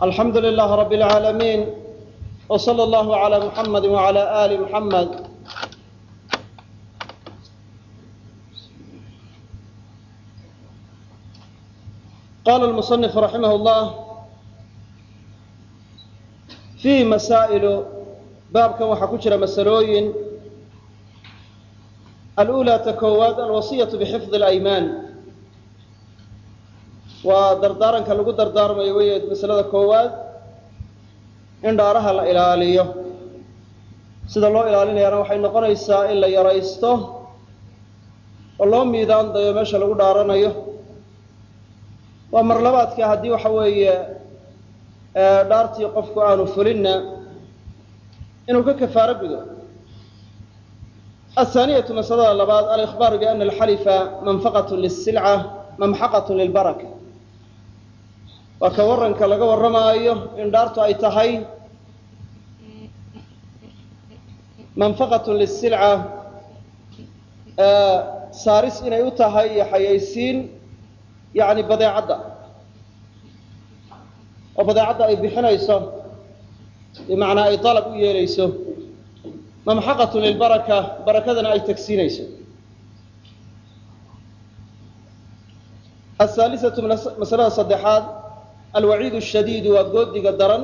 alxamdu lilah rab اlcaalamiin w slى اllah عlى muxamad wعlى ali muxamed qala اlmuصنif raximah اllah fiihi masaa'ilu baabkan waxaa ku jira masalooyin. Aluulaa ta koowaad alwasiyaة bxifظi اlaymaan waa dardaaranka lagu dardaarmayo wey masalada koowaad in dhaaraha la ilaaliyo. Sida loo ilaalinayana waxay noqonaysaa in la yaraysto oo loo miidaan dayo meesha lagu dhaaranayo. Waa marlabaadka haddii waxa weeye dhaartii qofku aanu fulinna inuu ka kafaaro gudo. Athaaniyatu masalada labaad alikhbaaru biana alxalifa manfaqat lisilca mamxaqat lilbaraka waa ka waranka laga warramaayo in dhaartu ay tahay manfaqatun lisilca saaris inay u tahay iyo xayaysiin yani badeecadda. Oo badeecadda ay bixinayso bimacnaa ay dalab u yeelayso. Mamxaqatun lilbaraka barakadana ay tagsiinayso. Ahaalisatu masalada saddexaad alwaciid shadiidu waa goodiga daran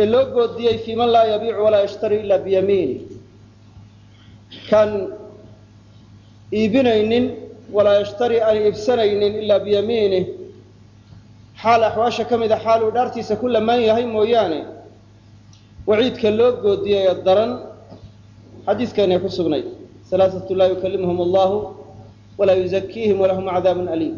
ee loo goodiyey fii man laa yabiicu walaa yashtari ila biyamiini kan iibinaynin walaa yashtari aan iibsanaynin ilaa biyamiinih xaal axwaasha ka mida xaal uu dhaartiisa ku lamaan yahay mooyaane waciidka loo goodiyey ee daran xadiiskeenay ku sugnayd alaaatu laa yukalimhum allahu walaa yuzakiihim walahum cadaabun aliim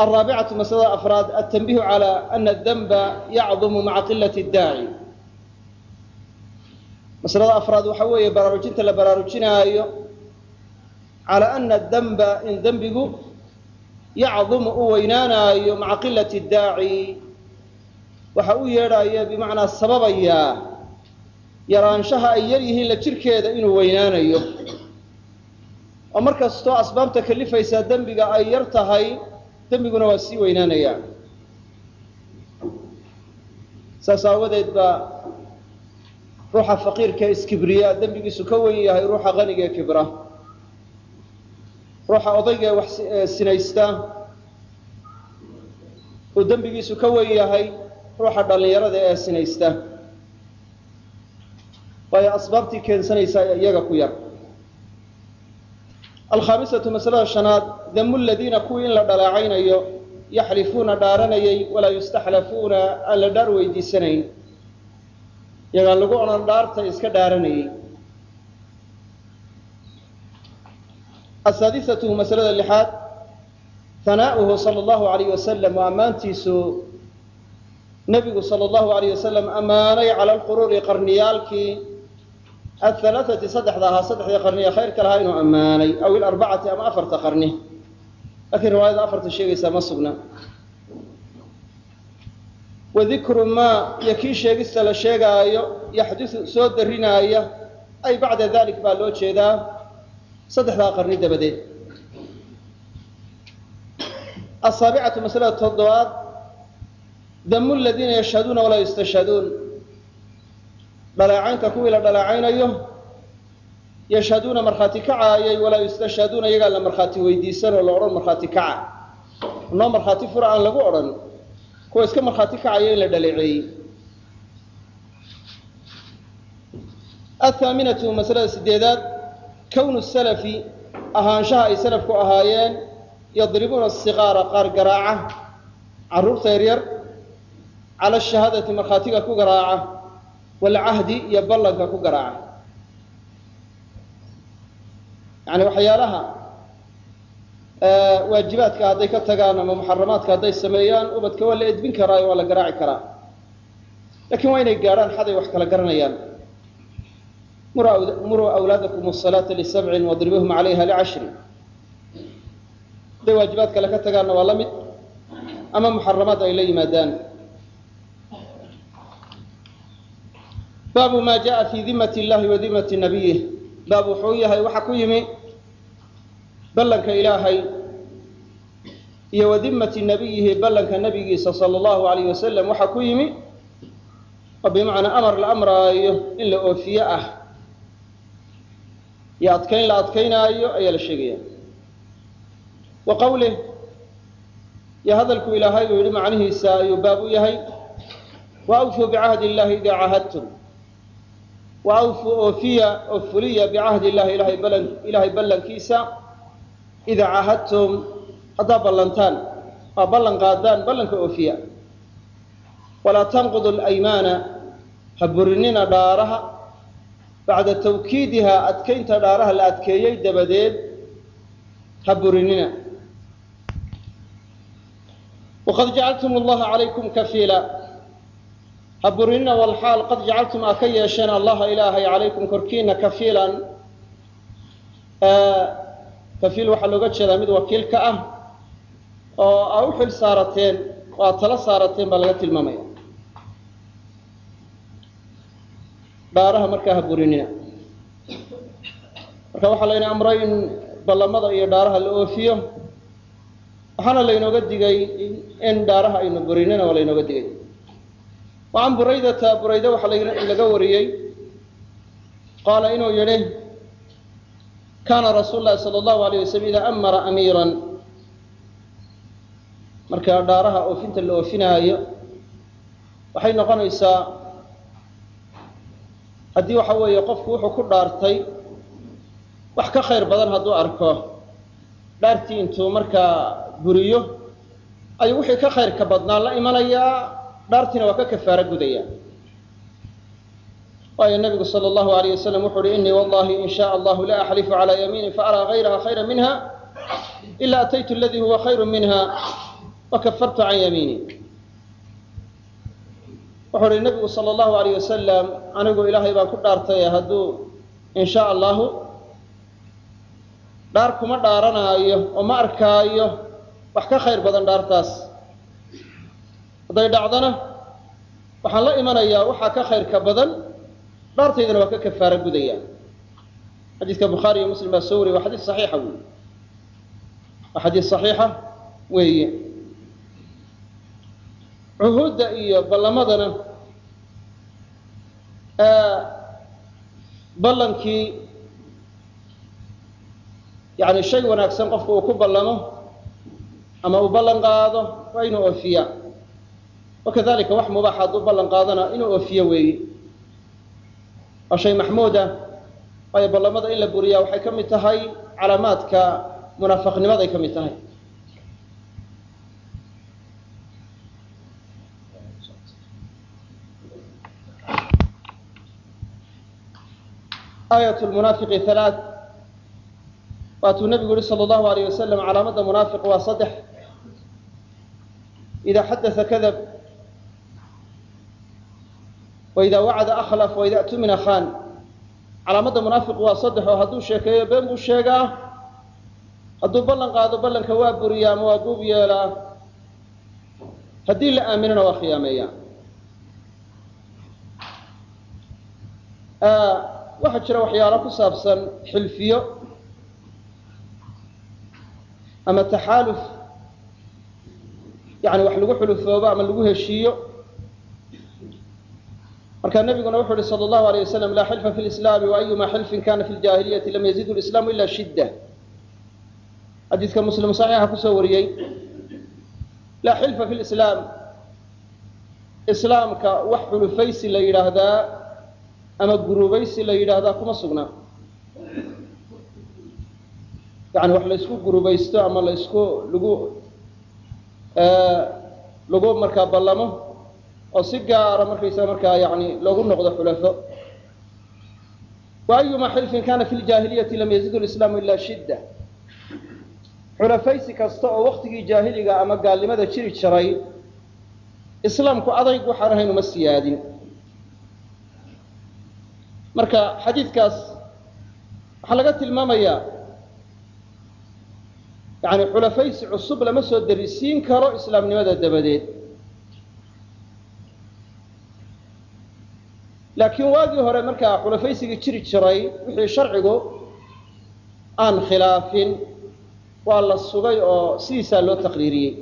alraabicatu masalada afraad altanbiihu cala ana danba yacdumu maca qilati daaci masalada afraad waxaa weeye baraarujinta la baraarujinaayo cala ana danba in dembigu yacdumu u weynaanaayo maca qilati daaci waxa uu yeedhayo bimacnaa sababayaa yaraanshaha ay yar la jirhkeeda inuu weynaanayo oo mar asbaabta kalifaysaa dembiga ay yar tahay dembiguna waa sii weynaanayaa saas aawadeed baa ruuxa faqiirka iskibriya dembigiisu ka wen yahay ruuxa qaniga ee kibra. Ruuxa odayga ee wax sinaysta uu dembigiisu ka wen yahay ruuxa dhallinyarada ee sinaysta. Waayo asbaabtii keensanaysaa iyaga ku yar alkhaamisatu masalada shanaad damu ladiina kuwii in la dhalaacaynayo yaxlifuuna dhaaranayay walaa yustaxlafuuna aan la dhaar weydiisanayn iyagaan lagu odhan dhaarta iska dhaaranayay asaadisatu masalada lixaad hanaa'uhu sala allahu alayh wasalam waa ammaantiisu nebigu sala allahu alayh wasalam ammaanay cala alquruuri qarniyaalkii ahalaaati saddexda ahaa saddexdii qarni ee khayrka lahaa inuu ammaanay aw ilarbacati ama afarta qarni laakiin riwaayada afarta sheegaysaa ma sugna wadikru maa iyo kii sheegista la sheegaayo yaxdisu soo darinaaya ay bacda dalik baa loo jeedaa saddexdaa qarni dabadeed asaabicatu masalada toddobaad damu ladiina yashhaduuna walaa yustashhaduun dhaleecaynta kuwii la dhaleecaynayo yashhaduuna markhaati kacaayay walaa yustashhaduuna iyagaan la markhaati weydiisan oo la odhan markhaati kaca. Noo markhaati fura aan lagu odhan kuwa iska markhaati kacaya in la dhaleeceeyey athaaminatu masalada sideedaad kownu salafi ahaanshaha ay salafku ahaayeen yadribuuna asiqaara qaar garaaca carruurta yaryar cala shahaadati markhaatiga ku garaaca walcahdi iyo ballanka ku garaaca. Yani waxyaalaha waajibaadka hadday ka tagaan ama muxaramaadka hadday sameeyaan ubadka waa la edbin karaayo waa la garaaci karaa. Lakiin waa inay gaadhaan xaday wax kala garanayaan. Muruu awlaadakum asalaata lisabcin wadribuhum calayha licashri hadday waajibaad kale ka tagaanna waa la mid ama muxaramaad ay la yimaadaan baabu ma jaءa fi dimat اllahi wa dimati nabiyih baab wuxuu yahay waxa ku yimi ballanka ilaahay iyo wadimati nabiyihi ballanka nabigiisa sala allahu alayh wasalam waxaa ku yimi oo bimacnaa amar la amraayo in la oofiye ah. Iyo adkayn la adkaynaayo ayaa la sheegaya. Wa qawlih iyo hadalku ilaahay uu yihi macnihiisa ayuu baab u yahay. Wa awfuu bicahdi illahi idaa cahadtum. wa oofiya oo fuliya bicahdi illahi ilaahay ballankiisa idaa cahadtum haddaad ballantaan aa ballan qaadaan ballanka oofiya walaa tanqudu alaymaana ha burinina dhaaraha bacda tawkiidiha adkaynta dhaaraha la adkeeyey dabadeed ha burinina waqad jacaltum allaha calaykum kafiila ha burinina walxaal qad jacaltum aa ka yeesheen allaha ilaahay calaykum korkiina kafiilan. Kafiil waxaa looga jeedaa mid wakiil ka ah oo aa u xil saarateen oo aad tala saarateen baa laga tilmaamaya. Dhaaraha markaa ha burinina marka waxaa layna amray in ballamada iyo dhaaraha la oofiyo waxaana laynooga digay in dhaaraha aynu burinina waa laynooga digay can buraydata burayde waxaa laga wariyey qaala inuu yihi kaana rasuul lahi sala allahu alayh wasalam idaa amara amiiran marka dhaaraha oofinta la oofinaayo waxay noqonaysaa haddii waxa weeye qofku wuxuu ku dhaartay wax ka khayr badan hadduu arko dhaartii intuu markaa buriyo ayuu wixii ka khayrka badnaa la imanayaa dhaartiina waa ka kafaaro gudaya waayo nabigu sala allahu alayh wasalam wuxu uhi inii wallahi in shaء allahu la axlifu calى yamiini faaraa gayraha khayra minha ila ataytu aladii huwa khayru minha wakafartu can yamiini. Wuxuu uhi nabigu sala allahu alayh wasalam anigu ilaahay baan ku dhaartay hadduu in sha allahu dhaar kuma dhaaranaayo oo ma arkaayo wax ka khayr badan dhaartaas hadday dhacdana waxaan la imanayaa waxaa ka khayrka badan dhaartaydana waa ka kafaaro gudaya. Xadiiska bukhaari iyo muslim baa soo wariye waa xadiis saxiixa wey waa xadiis saxiixa weeye. Cuhuudda iyo ballamadana ballankii yani shay wanaagsan qofku uu ku ballamo ama uu ballan qaado waa inuu oofiya wakadalika wax mubaaxa hadduu ballan qaadana inuu oofiyo weeye waa shay maxmuud ah waayo ballamada in la buriyaa waxay ka mid tahay calaamaadka munaafaqnimaday ka mid tahay aayat lmunaafiqi halaa waatuu nabigu yihi sala allahu alayh wasalam calaamadda munaafiq waa saddex idaa xadaa kadab waidaa wacada akhlaf waidaa tumina khan calaamadda munaafiqu waa saddex oo hadduu sheekeeyo been buu sheegaa hadduu ballan qaado ballanka waa buriyaa ama waa guub yeelaa haddii la aaminana waa khiyaameeya waxaa jira waxyaalo ku saabsan xilfiyo ama taxaaluf yani wax lagu xulufoobo ama lagu heshiiyo markaa nabiguna wuxu uhi sala allahu alayh wasalam laa xilfa fi lislaami waayuma xilfin kana fi ljahiliyati lam yazidu lislaamu ila shidda. Xadiiska muslim saxiixa ku soo wariyey laa xilfa fi lislaam islaamka wax xulufaysi la yidhaahdaa ama gurubaysi la yidhaahdaa kuma sugnaa yani wax laysku gurubaysto ama laysku lagu lagu markaa ballamo oo si gaara markaysaga markaa yani loogu noqdo xulafo. Wa ayuma xilfin kana fi ljaahiliyati lam yazidu lislaamu ila shidda. Xulafaysi kasta oo waktigii jaahiliga ama gaalnimada jiri jiray islaamku adayg waxaan ahayn uma siyaadin. Marka xadiidkaas waxaa laga tilmaamayaa yani xulafaysi cusub lama soo darisiin karo islaamnimada dabadeed laakiin waagii hore markaa xulafaysigii jiri jiray wixii sharcigu aan khilaafin waa la sugay oo sidiisaa loo taqriiriyey.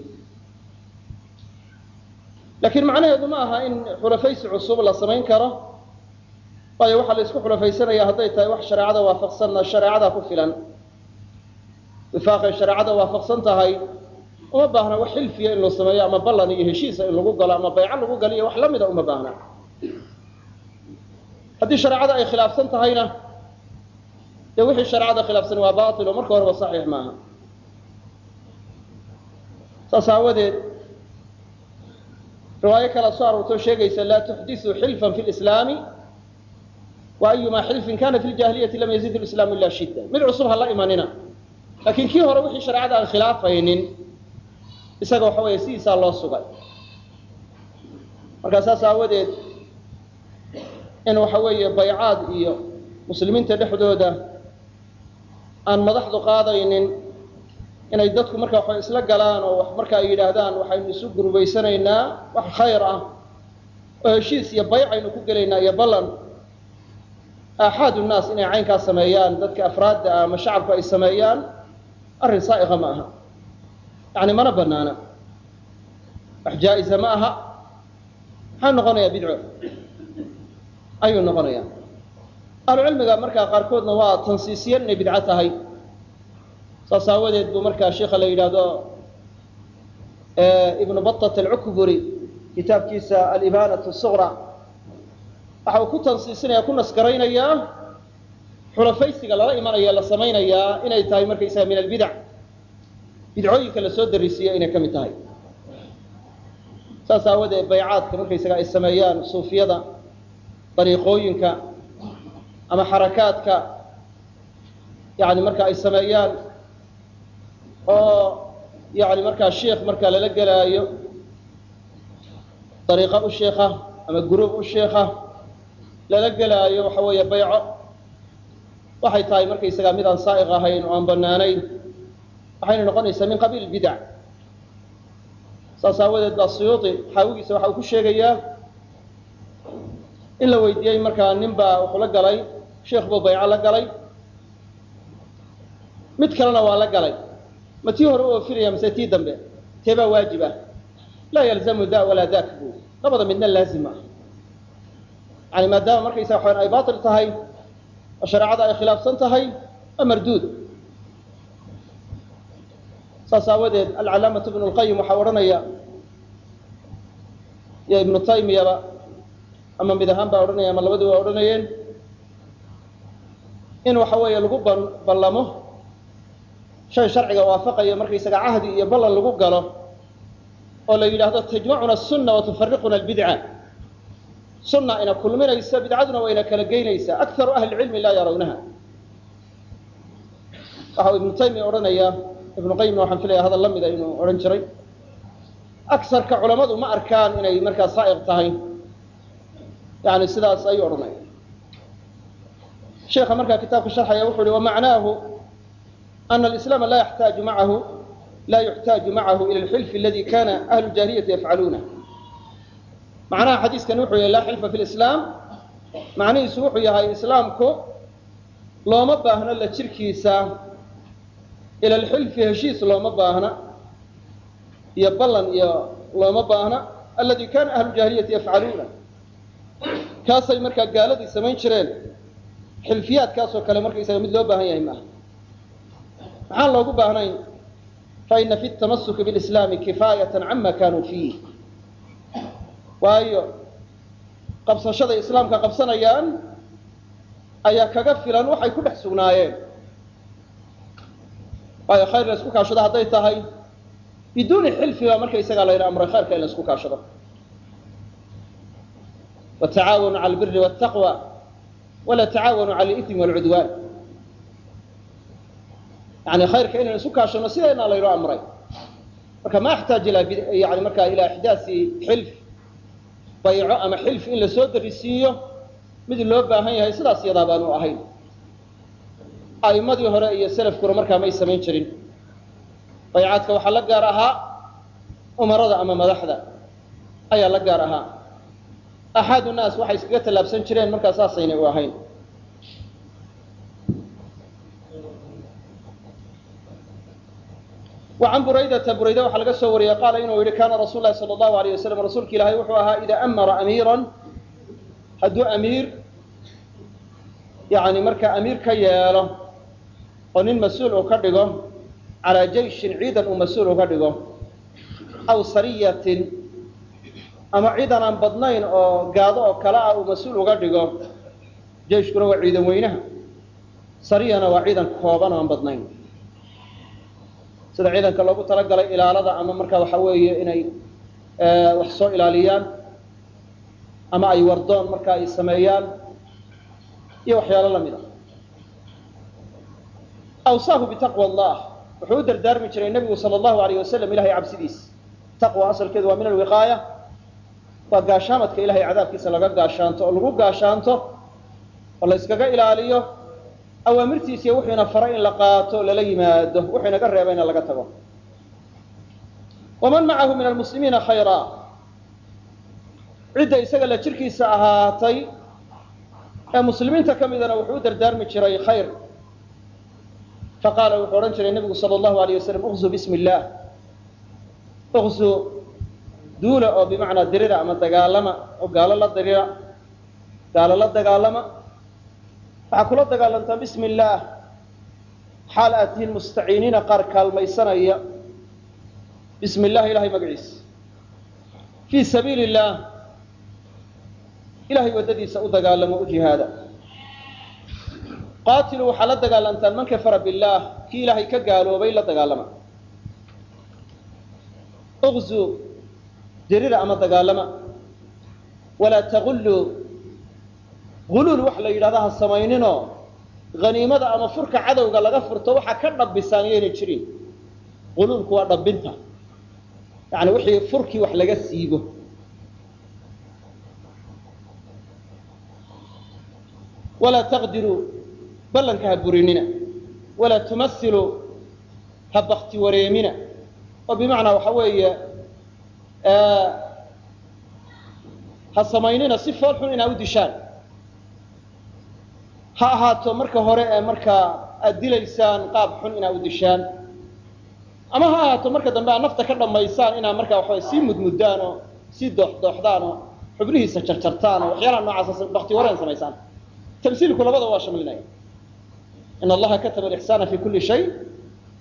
Laakiin macnaheedu ma aha in xulafaysi cusub la samayn karo waayo waxaa la isku xulafaysanaya hadday tahay wax shareecada waafaqsanna shareecadaa ku filan. Wifaaqay shareecada waafaqsan tahay uma baahna wax xilfiya in loo sameeyo ama ballan iyo heshiisa in lagu galo ama bayco lagu galo iyo wax la mida uma baahna haddii shareecada ay khilaafsan tahayna dee wixii shareecada khilaafsan waa bail oo marka horeba saxiix maaha. Saas aawadeed riwaayo kala soo aroortoo sheegaysa laa tuxdisuu xilfan fi lislaami wa xilfin kana fi ljahiliyati lam yazid lislaamu ila shidda. Mid cusub ha la imanina. Laakiin kii hore wixii shareecada aan khilaafaynin isaga waxa weeye sidiisaa loo sugay. Markaa saas aawadeed in waxa weeye baycaad iyo muslimiinta dhexdooda aan madaxdu qaadaynin inay dadku marka waxa isla galaan oo wax marka ay yidhaahdaan waxaynu isu gurubaysanaynaa wax khayr ah oo heshiis iyo baycaynu ku gelaynaa iyo ballan. Aaxaad unnaas inay caynkaas sameeyaan dadka afraadda ah ama shacabku ay sameeyaan arrin saa'iqa ma aha. Yani mana banaana wax jaa-isa ma aha. Maxaa noqonayaa bidco ayuu noqonayaa ahlucilmiga markaa qaarkoodna waa tansiisiyan inay bidco tahay. Saas aawadeed buu markaa sheikha la yidhaahdo ibnu batat alcukburi kitaabkiisa alibanat suqra waxa uu ku tansiisinaya ku nasgaraynayaa xulafaysiga lala imanaya la samaynayaa inay tahay markaysaga min albidac bidcooyinka la soo darisiiyo inay ka mid tahay. Saas aawadeed baycaadka markaysaga ay sameeyaan suufiyada dariiqooyinka ama xarakaadka yani marka ay sameeyaan oo yani markaa sheikh markaa lala gelaayo dariiqa u sheikha ama guruub u sheikha lala gelaayo waxa weeye bayco. Waxay tahay markaysagaa mid aan saa'iq ahayn oo aan banaanayn waxayna noqonaysaa min qabiil bidac saas aawadeed baa suyuuti xaawigiisa waxa uu ku sheegayaa in la weydiiyey markaa nin baa wuxuu la galay sheikh buu bayco la galay. Mid kalena waa la galay. Ma tii hore u oofinaya mise tii dambe? Tee baa waajib ah. Laa yalzamu da walaa dak bu labada midna laazim ah. Yani maadaama markaysa waxaan ay bail tahay shareecada ay khilaafsan tahay waa saas aawadeed alcalaamatu ibnu lqayim waxaa odhanaya iyo ibnu taymiyaba ama mid ahaan baa odhanaya ama labadii waa odhanayeen. In waxa weeye lagu ballamo shay sharciga waafaqaya markaysaga cahdi iyo ballan lagu galo oo la yidhaahdo tajmacuna asunna wa albidca sunna ina kulminaysa bidcaduna waa kala geynaysaa akaru ahli cilmi laa yarawnaha. Waxa uu ibnu taymiya odhanaya ibnu qayimna waxaan filaya hadal la mida inuu odhan jiray. Akarka culammadu ma arkaan inay markaa saa'iq tahay yani sidaas ayuu odhanaya sheekha markaa kitaabka sharxaya wuxu uhi wamacnaahu ana alislaama laa yaxtaaju macahu laa yuxtaaju macahu ila alxilfi aladi kana ahlu jaahiliyati yafcaluuna. Macnaha xadiiskani wuxuu yahay laa xilfa fi lislaam macnihiisu wuxuu yahay islaamku looma baahno la jirkiisa ila alxilfi heshiis looma baahna iyo ballan iyo looma baahna aladi kana ahlu jaahiliyati yafcaluuna kaasay markaa gaaladii samayn jireen xilfiyaadkaasoo kale markaysaga mid loo baahan yahay maaha. Maxaan loogu baahnayn? Faina fi tamasuki bilislaami kifaayatan cama kanuu fiih. Waayo qabsashaday islaamka qabsanayaan ayaa kaga filan waxay ku dhex sugnaayeen. Waayo khayr la isku kaashado hadday tahay. Biduuni xilfi baa markaysagaa layna amray khayrka in la isku kaashado watacaawanu cala albiri waltaqwa wala tacaawanu cala alitmi walcudwaan yani khayrka inaynu isu kaashano sideena laynoo amray marka ma axtaaj ila yani markaa ilaa ixdaasi xilf bayco ama xilf in la darisiiyo mid loo baahan yahay sidaas yadaa baanu ahayn a'immadii hore iyo selafkuna markaa may samayn jirin baycaadka waxaa la gaar ahaa umarada ama madaxda ayaa la gaar ahaa axaadu naas waxay iskaga tallaabsan jireen markaa saasaynay u ahayn wa can buraydata burayda waxaa laga soo wariyey qaala inuu yihi kaana rasuul lahi sala allahu alayh wasalam rasuulka ilaahay wuxuu ahaa idaa amara amiiran hadduu amiir yani markaa amiir ka yeelo oo nin mas'uul uu ka dhigo calaa jeyshin ciidan uu mas'uul uga dhigo aw sariyatin ama ciidan aan badnayn oo gaado oo kale ah uu mas'uul uga dhigo jeyshkuna waa ciidan weynaha. Sariyana waa ciidan kooban oo aan badnayn. Sida ciidanka loogu talagalay ilaalada ama markaa waxa weeye inay wax soo ilaaliyaan ama ay wardoon marka ay sameeyaan iyo waxyaalo la mid a awsaahu bitaqwa allah wuxuu u dardaarmi jiray nebigu sala allahu alayh wasalam ilahay cabsidiis. Taqwa asalkeedu waa min alwiqaaya waa gaashaamadka ilahay cadaabkiisa laga gaashaanto oo lagu gaashaanto oo la yskaga ilaaliyo awaamirtiisiiyo wuxuuna faray in la qaato lala yimaado wuxuu inaga reebayna laga tago. Waman macahu min almuslimiina khayraa cidda isaga la jirkiisa ahaatay ee muslimiinta ka midana wuxuu u dardaarmi jiray khayr. Faqaala wuxuu odhan jiray nebigu sala allahu alayh wasalam uqzu bismi illaah uqzu duula oo bimacnaa dirira ama dagaalama oo gaalo la dirira gaalo la dagaalama waxaa kula dagaalantaa bismi illaah xaal aad tihiin mustaciiniina qaar kaalmaysanaya. Bismi illah ilahay magaciisa fii sabiili illaah ilahay waddadiisa u dagaalamo u jihaada. Qaatiluu waxaa la dagaalantaan man kafara billaah kii ilaahay ka gaaloobay la dagaalama dirira ama dagaalama. Walaa tagulluu guluul wax la yidhahda ha samayninoo haniimada ama furka cadowga laga furto waxaa ka dhabbisaan yayna jirin guluulku waa dhabbinta. Yani wixii furkii wax laga siibo walaa taqdiruu ballanka ha burinina. Walaa tumasiluu ha bakti wareemina. Oo bimacnaa waxa weeye ha samaynina si fool xun inaa u dishaan. Ha ahaato marka hore ee markaa aad dilaysaan qaab xun inaa u dishaan. Ama ha ahaato marka dambe aad nafta ka dhammaysaan inaad markaa waxaway sii mudmuddaan sii dooxdooxdaan oo xubnihiisa jarjartaan waxyaalaha noocaasa bakti wareen samaysaan. Tamsiilku labada waa shamlinaya in allaha kataba alixsaana fi kuli shay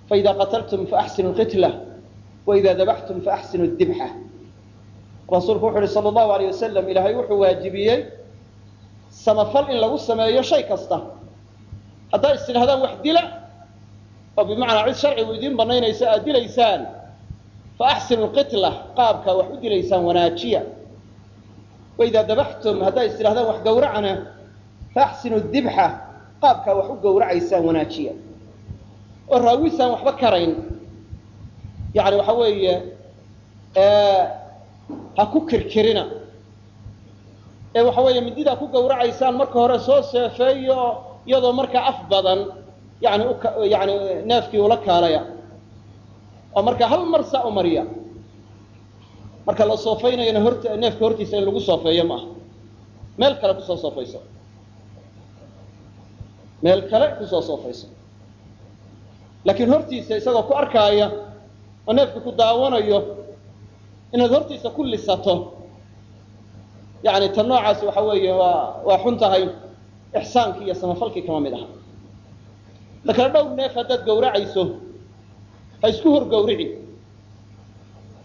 faida qataltum faaxsinu lqitla waida dabaxtum faaxsinu dibxa rasuulku wuxu uhi sala allahu alayh wasalam ilaahay wuxuu waajibiyey samafal in lagu sameeyo shay kasta. Haddaa is wax dila oo bimacnaa cid sharcigu idiin banaynaysa aad dilaysaan fa axsinu lqitla qaabkaa wax u dilaysaan wanaajiya. Waidaa dabaxtum haddaa is wax gawracana fa axsinu dibxa qaabkaa wax u gawracaysaan wanaajiya. Oo raawisaan waxba karayn. Yani waxa weeye ha ku kirkirina. Ee waxa weeye mididaa ku gawracaysaan marka hore soo seefeeyo iyadoo markaa af badan yani yani neefkii ula kaalaya. Oo markaa hal mar saa u mariya. Marka la soofeynayana horta neefka hortiisa in lagu soofeeyo ma aha. Meel kale ku soo soofayso. Meel kale ku soo soofayso. Laakiin hortiisa isagoo ku arkaaya oo neefka ku daawanayo inaad hortiisa ku lisato. Yani tan noocaasi waxa weeye waa waa xun tahay ixsaankii iyo samafalkii kama mid aha. La kale dhowr neef haddaad gawracayso ha isku hor gawrici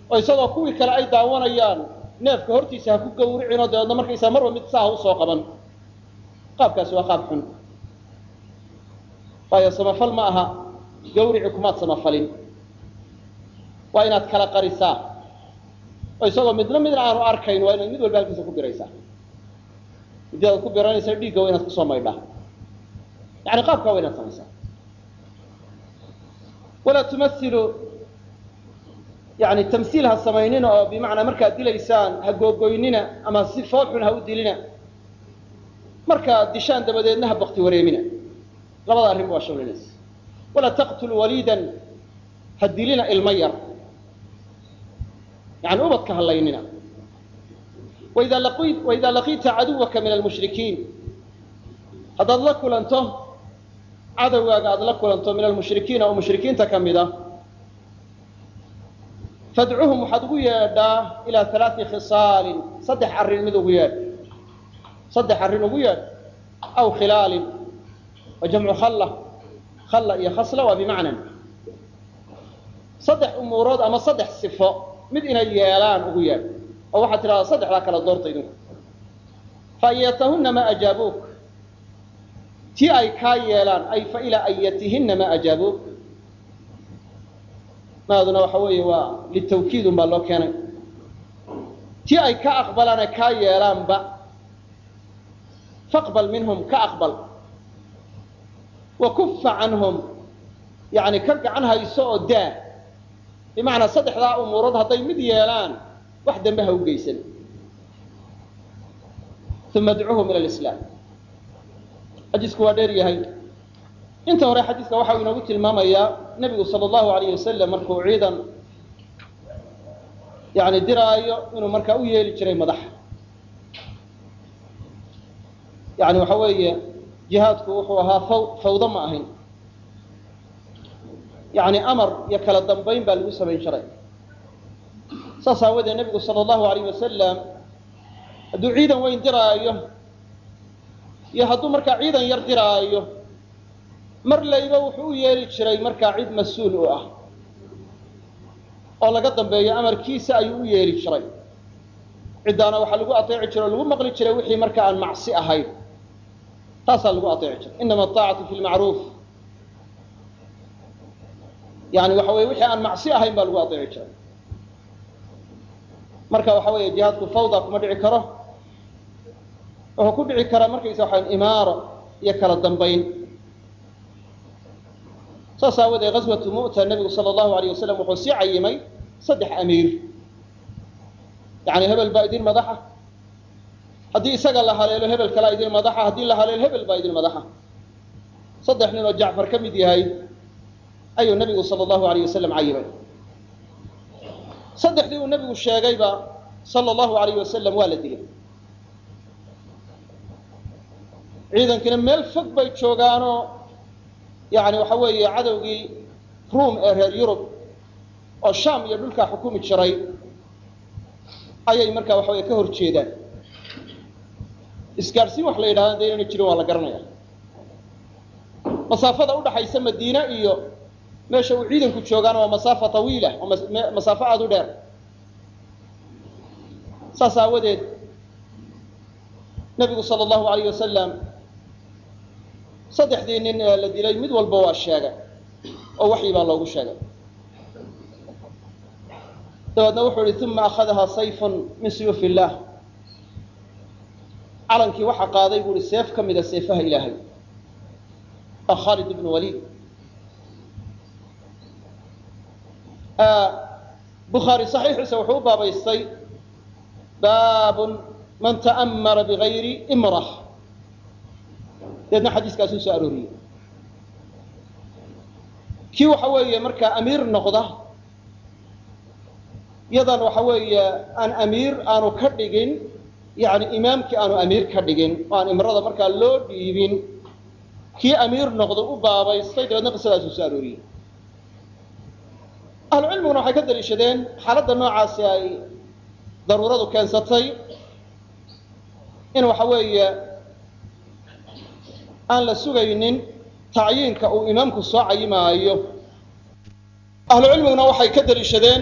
oo isagoo kuwii kale ay daawanayaan neefka hortiisa ha ku gawricinoo dabeedna markaysaa marba mid saaha u soo qaban. Qaabkaasi waa qaab xun. Waayo samafal ma aha gawrici kumaad samafalin. Waa inaad kala qarisaa oo isagoo midna midna aanu arkayn waa inaad mid walba halkiisa ku biraysaa. Midii aad ku biranaysa dhiigga waa inaad ku soo maydhaa. Yani qaabkaa waa inaad samaysaa. Walaa tumailu yani tamsiil ha samaynina oo bimacnaa markaad dilaysaan ha googoynina ama si fool xun ha u dilina. Markaad dishaan dabadeedna ha bakti wareemina. Labada arrinba waa shawlinaysa walaa taqtulu waliidan ha dilina ilmo yar yani ubadka halaynina waidaa laqiita caduwaka min almushrikiin haddaad la kulanto cadowgaaga aada la kulanto min almushrikiina oo mushrikiinta ka mid a fadcuhum waxaad ugu yeedhaa ilaa alaai khisaalin saddex arrin mid ugu yeedh saddex arrin ugu yeedh aw khilaalin wa jamcu khalla khalla iyo khasla waa bimacnan saddex umuurood ama saddex sifo mid inay yeelaan ugu yeedh oo waxaad tidhahdaa saddexdaa kala doorta idinku. Fa ayatahunna ma ajaabuuk tii ay kaa yeelaan ay fa ilaa ayatihinna ma ajaabuuk maaduna waxa weeye waa litawkiid un baa loo keenay. Tii ay ka aqbalaane kaa yeelaanba faqbal minhum ka aqbal. Wa kufa canhum. Yani ka gacan hayso oo daa bimacnaa saddexdaa umuurood hadday mid yeelaan wax dambe ha u geysan. Uma adcuhum ila lislaam xadiisku waa dheer yahay. Inta hore xadiiska waxa uu inoogu tilmaamayaa nebigu sala allahu alayh wasalam markuu ciidan yani diraayo inuu markaa u yeeli jiray madaxa yani waxa weeye jihaadku wuxuu ahaa faw fawdo ma ahayn yani amar iyo kala dambayn baa lagu samayn jiray. Saas aawadeed nebigu sala allahu alayh wasalam hadduu ciidan weyn diraayo iyo hadduu markaa ciidan yar diraayo mar layba wuxuu u yeeli jiray markaa cid mas'uul u ah. Oo laga dambeeyo amarkiisa ayuu u yeeli jiray. Ciddaana waxaa lagu ateeci jiray oo lagu maqli jiray wixii markaa aan macsi ahayn. Taasaa lagu ateeci jiray. Inama aطaacatu fi lmacruuf yani waxa weye wixii aan macsi ahayn baa lagu ateeci jiray marka waxa weeye jihaadku fawda kuma dhici karo. Wuxuu ku dhici karaa markaysa waxaan imaaro iyo kala dambayn saas aawadee gaswatu mu'ta nebigu sala allahu alayh wasalam wuxuu sii cayimay saddex amiir. Yani hebel baa idin madaxa. Haddii isaga la haleelo hebel kalaa idin madaxa haddii la haleelo hebel baa idin madaxa. Saddex nin oo jacfar ka mid yahay ayuu nebigu sala allahu alayh wasalam cayimay saddexdii uu nebigu sheegayba sala allahu alayh wasalam waa la dilay ciidankina meel fog bay joogaanoo yani waxa weeye cadowgii ruom ee reer yurub oo sham iyo dhulkaa xukumi jiray ayay markaa waxa weye ka hor jeedaan. Isgaadhsiin wax la yidhahda de inayna jirin waa la garanaya masaafada udhaxaysa madiine iyo meesha uu ciidanku joogaana waa masaafa tawiila oo masaafo aada u dheer. Saas aawadeed nebigu sala allahu alayh wasalam saddexdii nin ee la dilay mid walba waa sheegay oo waxyi baa loogu sheegay. Dabeedna wuxuu ihi uma akhadahaa sayfun min suyuuf illaah calankii waxaa qaaday buu ihi seef ka mida seefaha ilaahay. Waa khaalid ibnu waliid bukhaari saxiixiisa wuxuu u baabaystay baabun man ta'mara bigayri imrah. Deedna xadiiskaasuu soo arooriyey. Kii waxa weeye markaa amiir noqda yadan waxa weeye aan amiir aanu ka dhigin yani imaamkii aanu amiir ka dhigin oo aan imrada markaa loo dhiibin kii amiir noqda u baabaystay dabeedna qisadaasuu soo arooriyey ahlucilmiguna waxay ka daliishadeen xaaladda noocaasi ay daruuradu keensatay in waxa weeye aan la sugaynin tacyiinka uu imaamku soo cayimaayo. Ahlu cilmiguna waxay ka daliishadeen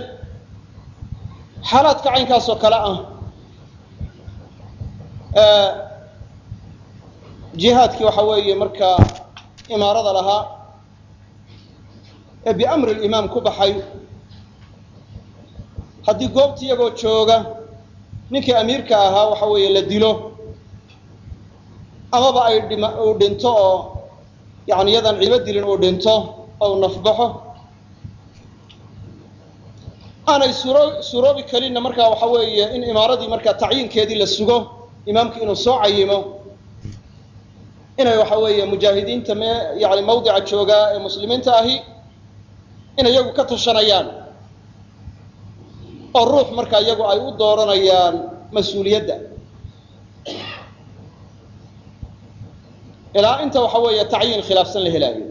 xaalaadka caynkaasoo kale ah jihaadkii waxa weeye markaa imaarada lahaa ee biamri limaam ku baxay haddii goobta iyagoo jooga ninkii amiirka ahaa waxa weeye la dilo. Amaba ay dhim uu dhinto oo yani iyadan ciibo dilin uu dhinto oo nafbaxo aanay suuro suuroobi karinna markaa waxa weeye in imaaradii markaa tacyiinkeedii la sugo imaamki inuu soo cayimo. Inay waxa weeye mujaahidiinta me yani mawdica joogaa ee muslimiinta ahi inay iyagu ka tashanayaan oo ruux markaa iyagu ay u dooranayaan mas'uuliyadda. Ilaa inta waxa weeye tacyiin khilaafsan la helaayo.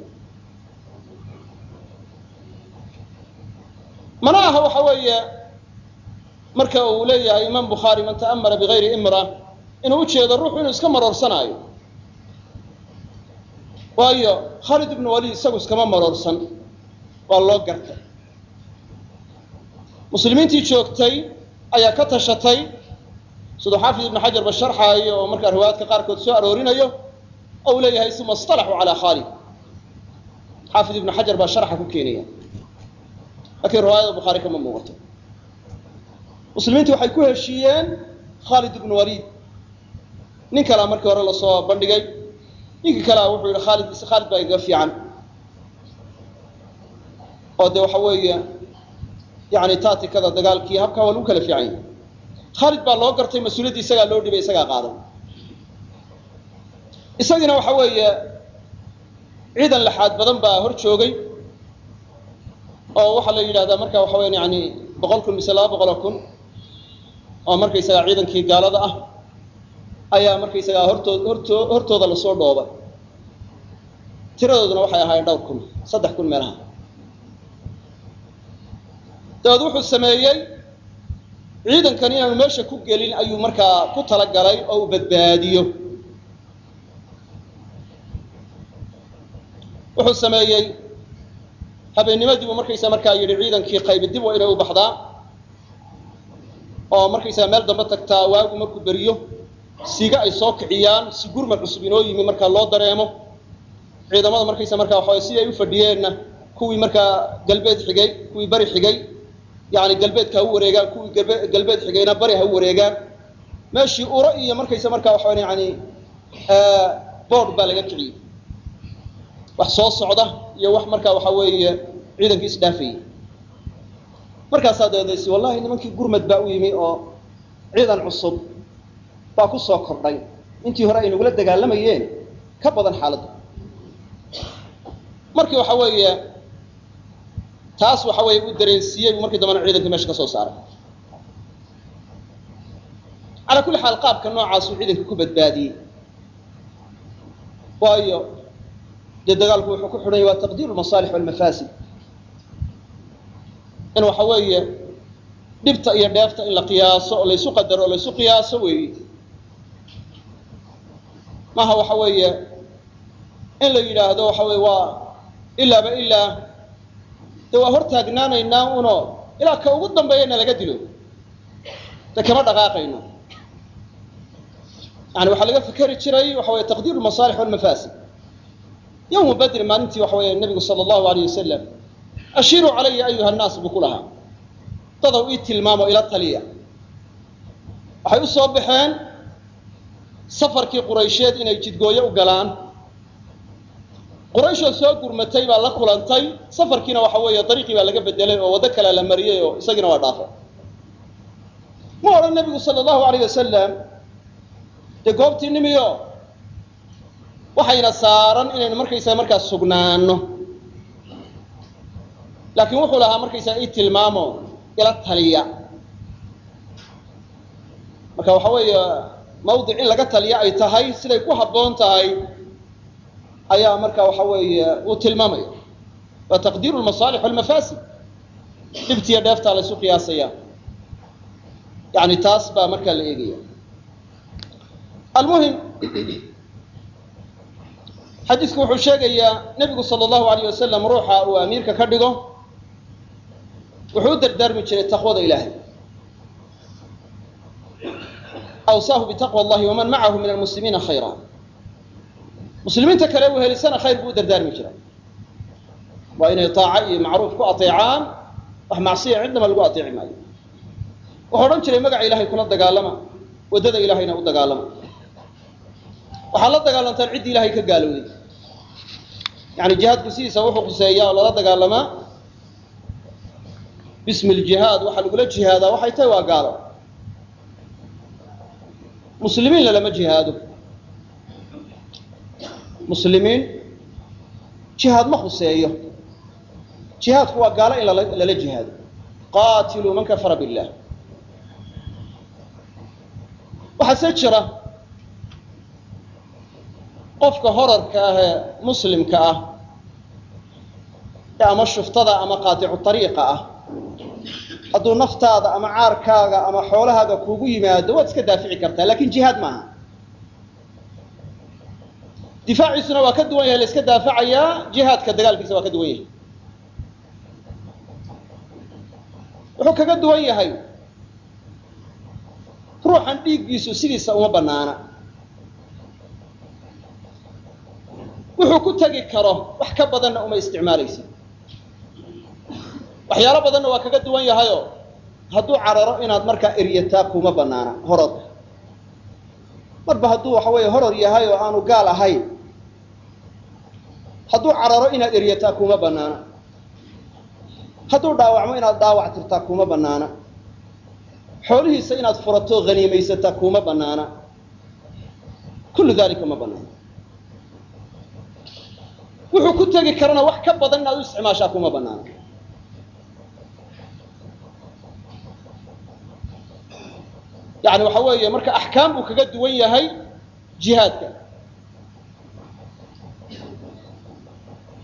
Mana aha waxa weeye marka uu leeyahay imaam bukhaari man ta'amara bigayri imra inuu ujeedo ruuxu inuu iska maroorsanaayo waayo khaalid ibnu waliid isagu iskama maroorsan. Waa loo gartay muslimiintii joogtay ayaa ka tashatay. Siduu xaafid ibnu xajar ba sharxaayo oo markaa riwaayaadka qaarkood soo aroorinayo oo leeyahay suma istalaxuu calaa khaalid. Xaafid ibnu xajar baa sharxa ku keenaya. Laakiin riwaayada bukhaari kama muuqato. Muslimiintu waxay ku heshiiyeen khaalid ibnu waliid. Nin kalea markii hore la soo bandhigay. Ninkii kalea wuxuu yihi khaalid khaalid baa igaga fiican. Oo dee waxa weeye yani taatikada dagaalkii habkaa waa lagu kala fiican yahay khaalid baa loo gartay mas'uuliyaddii isagaa loo dhibay isagaa qaaday. Isagiina waxa weeye ciidan laxaad badan baa hor joogay oo waxaa la yidhahdaa marka waxa weya yani boqol kun mise laba boqoloo kun oo markaysagaa ciidankii gaalada ah ayaa markaysagaa hortood hortoo hortooda la soo dhoobay. Tiradooduna waxay ahaayeen dhowr kun saddex kun meelaha dabeed wuxuu sameeyey ciidankan inaanu meesha ku gelin ayuu markaa ku talagalay oo uu badbaadiyo. Wuxuu sameeyey habeennimadii buu markaa yidhi ciidankii qaybi dib waa inay u baxdaa oo markaysaa meel dambe tagtaa waagu markuu beriyo siga ay soo kiciyaan si gurmad cusub inoo yimi markaa loo dareemo. Ciidamada markaysa markaa waxaway sidii ay u fadhiyeenna kuwii markaa galbeed xigay kuwii bari xigay yani galbeedka ha u wareegaan kuwii galbe galbeed xigayna bari ha u wareegaan. Meeshii uro iyo markaysa markaa waxawan yani board baa laga kiciyey. Wax soo socda iyo wax markaa waxa weeye ciidankii isdhaafayey markaasaa dabeedaysi wallahi nimankii gurmad baa u yimi oo ciidan cusub baa ku soo kordhay. Intii hore ay nagula dagaalamayeen ka badan xaaladda markii waxa weeye taas waxa weeye uu dareensiiyey buu markii dambena ciidankii meesha ka soo saaray. Calaa kulli xaal qaabka noocaasuu ciidanka ku badbaadiyey. Waayo dee dagaalku wuxuu ku xidhan yahy waa taqdiiru lmasaalix walmafaasid in waxa weeye dhibta iyo dheefta in la qiyaaso oo laysu qadaro oo laysu qiyaaso weeyi. Maaha waxa weeye in la yidhaahdo waxa weye waa ilaaba ilaa de waa hor taagnaanaynaa uno. Ilaa ka ugu dambeeyana laga dilo. De kama dhaqaaqayno. Yani waxaa laga fikeri jiray waxa weye taqdiir lmasaalix walmafaasid yawma badri maalintii waxa weeye nabigu sala allahu alayh wasalam ashiiruu calaya ayuha nnaas buu ku lahaa. Dadaw ii tilmaamo ila taliya. Waxay u soo baxeen safarkii quraysheed inay jidgooyo u galaan qurayshoo soo gurmatay baa la kulantay. Safarkiina waxa weeye dariiqii baa laga bedelay oo waddo kalea la mariyey oo isagiina waa dhaafay. Ma odhan nabigu sala allahu alayh wasalam dee goobtii nimiyo waxayna saaran inaynu markaysaa markaa sugnaano laakiin wuxuu lahaa markaysaa ii tilmaamo ila taliya. Marka waxa weeye mawdic in laga taliya ay tahay siday ku habboon tahay ayaa marka waxa weeye uu tilmaamaya waa taqdiiru lmasaalix walmafaasid dhibtiyo dheeftaa laysu qiyaasaya. Yani taas baa markaa la eegaya. Almuhim xadiisku wuxuu sheegayaa nebigu sala allahu alayh wasalam ruuxa uu amiirka ka dhigo. Wuxuu dardaarmi jiray taqwada ilaahay. Awsaahu bitaqwa allahi waman macahu min almuslimiina khayra muslimiinta kale uu helisana khayr buu u dardaarmi jiray waa inay taaco iyo macruuf ku ateecaan wax macsiya cidnaba lagu ateeci maayo wuxuu odhan jiray magaca ilahay kula dagaalama waddada ilahayna u dagaalama waxaad la dagaalantaan ciddii ilahay ka gaalowday yani jihaadku sidiisa wuxuu khuseeyaa oo lala dagaalamaa bismi ljihaad waxaa lagula jihaadaa waxay tahay waa gaalo muslimiin lalama jihaado muslimiin jihaad ma khuseeyo jihaadku waa gaalo in lala jihaado. Qaatiluu man kafara billah. Waxaa se jira qofka horarka ah ee muslimka ah ee ama shuftada ama qaaticu ariiqa ah. Hadduu naftaada ama caarkaaga ama xoolahaaga kuugu yimaado waad iska daafici kartaa laakiin jihaad maaha difaaciisuna waa ka duwan yahay la iska daafacayaa jihaadka dagaalkiisa waa ka duwan yahay wuxuu kaga duwan yahay ruuxan dhiiggiisu sidiisa uma banaana wuxuu ku tegi karo wax ka badanna uma isticmaalaysa waxyaalo badanna waa kaga duwan yahayo hadduu cararo inaad markaa eryataa kuma banaana horod marba hadduu waxa weeye horor yahay oo aanu gaal ahayn hadduu cararo inaad eryataa kuma banaana hadduu dhaawacmo inaad dhaawac tirtaa kuma banaana xoolihiisa inaad furato haniimaysataa kuma banaana kullu dalika ma banaana wuxuu ku tegi karana wax ka badan inaad u isticmaashaa kuma banaana yani waxa weeye marka axkaam buu kaga duwan yahay jihaadka.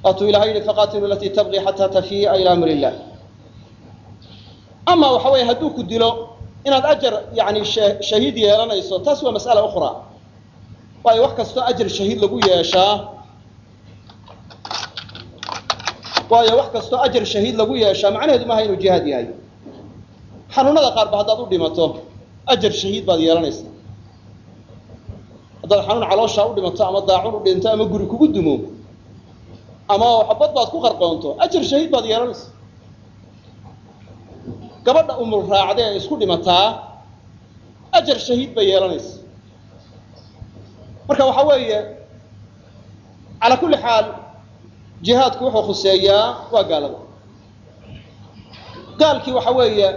Waatuu ilahay yihi faqatilu latii tabqi xataa tafii'a ila amri illah. Ama waxa weeye hadduu ku dilo inaad ajar yani shahiid yeelanayso taas waa mas'ala ukhra waayo wax kastoo ajar shahiid lagu yeeshaa waayo wax kastoo ajar shahiid lagu yeeshaa macnaheedu maaha inuu jihaad yahay. Xanuunada qaar ba haddaad u dhimato ajar shahiid baad yeelanaysaa. Haddaad xanuun calooshaa u dhimato ama daacun u dhinto ama guri kugu dumo ama xabad baad ku qarqoonto ajar shahiid baad yeelanaysaa. Gabadha umul raacda ee isku dhimataa ajar shahiid bay yeelanaysa marka waxa weeye calaa kulli xaal jihaadku wuxuu khuseeyaa waa gaalada. Gaalkii waxa weeye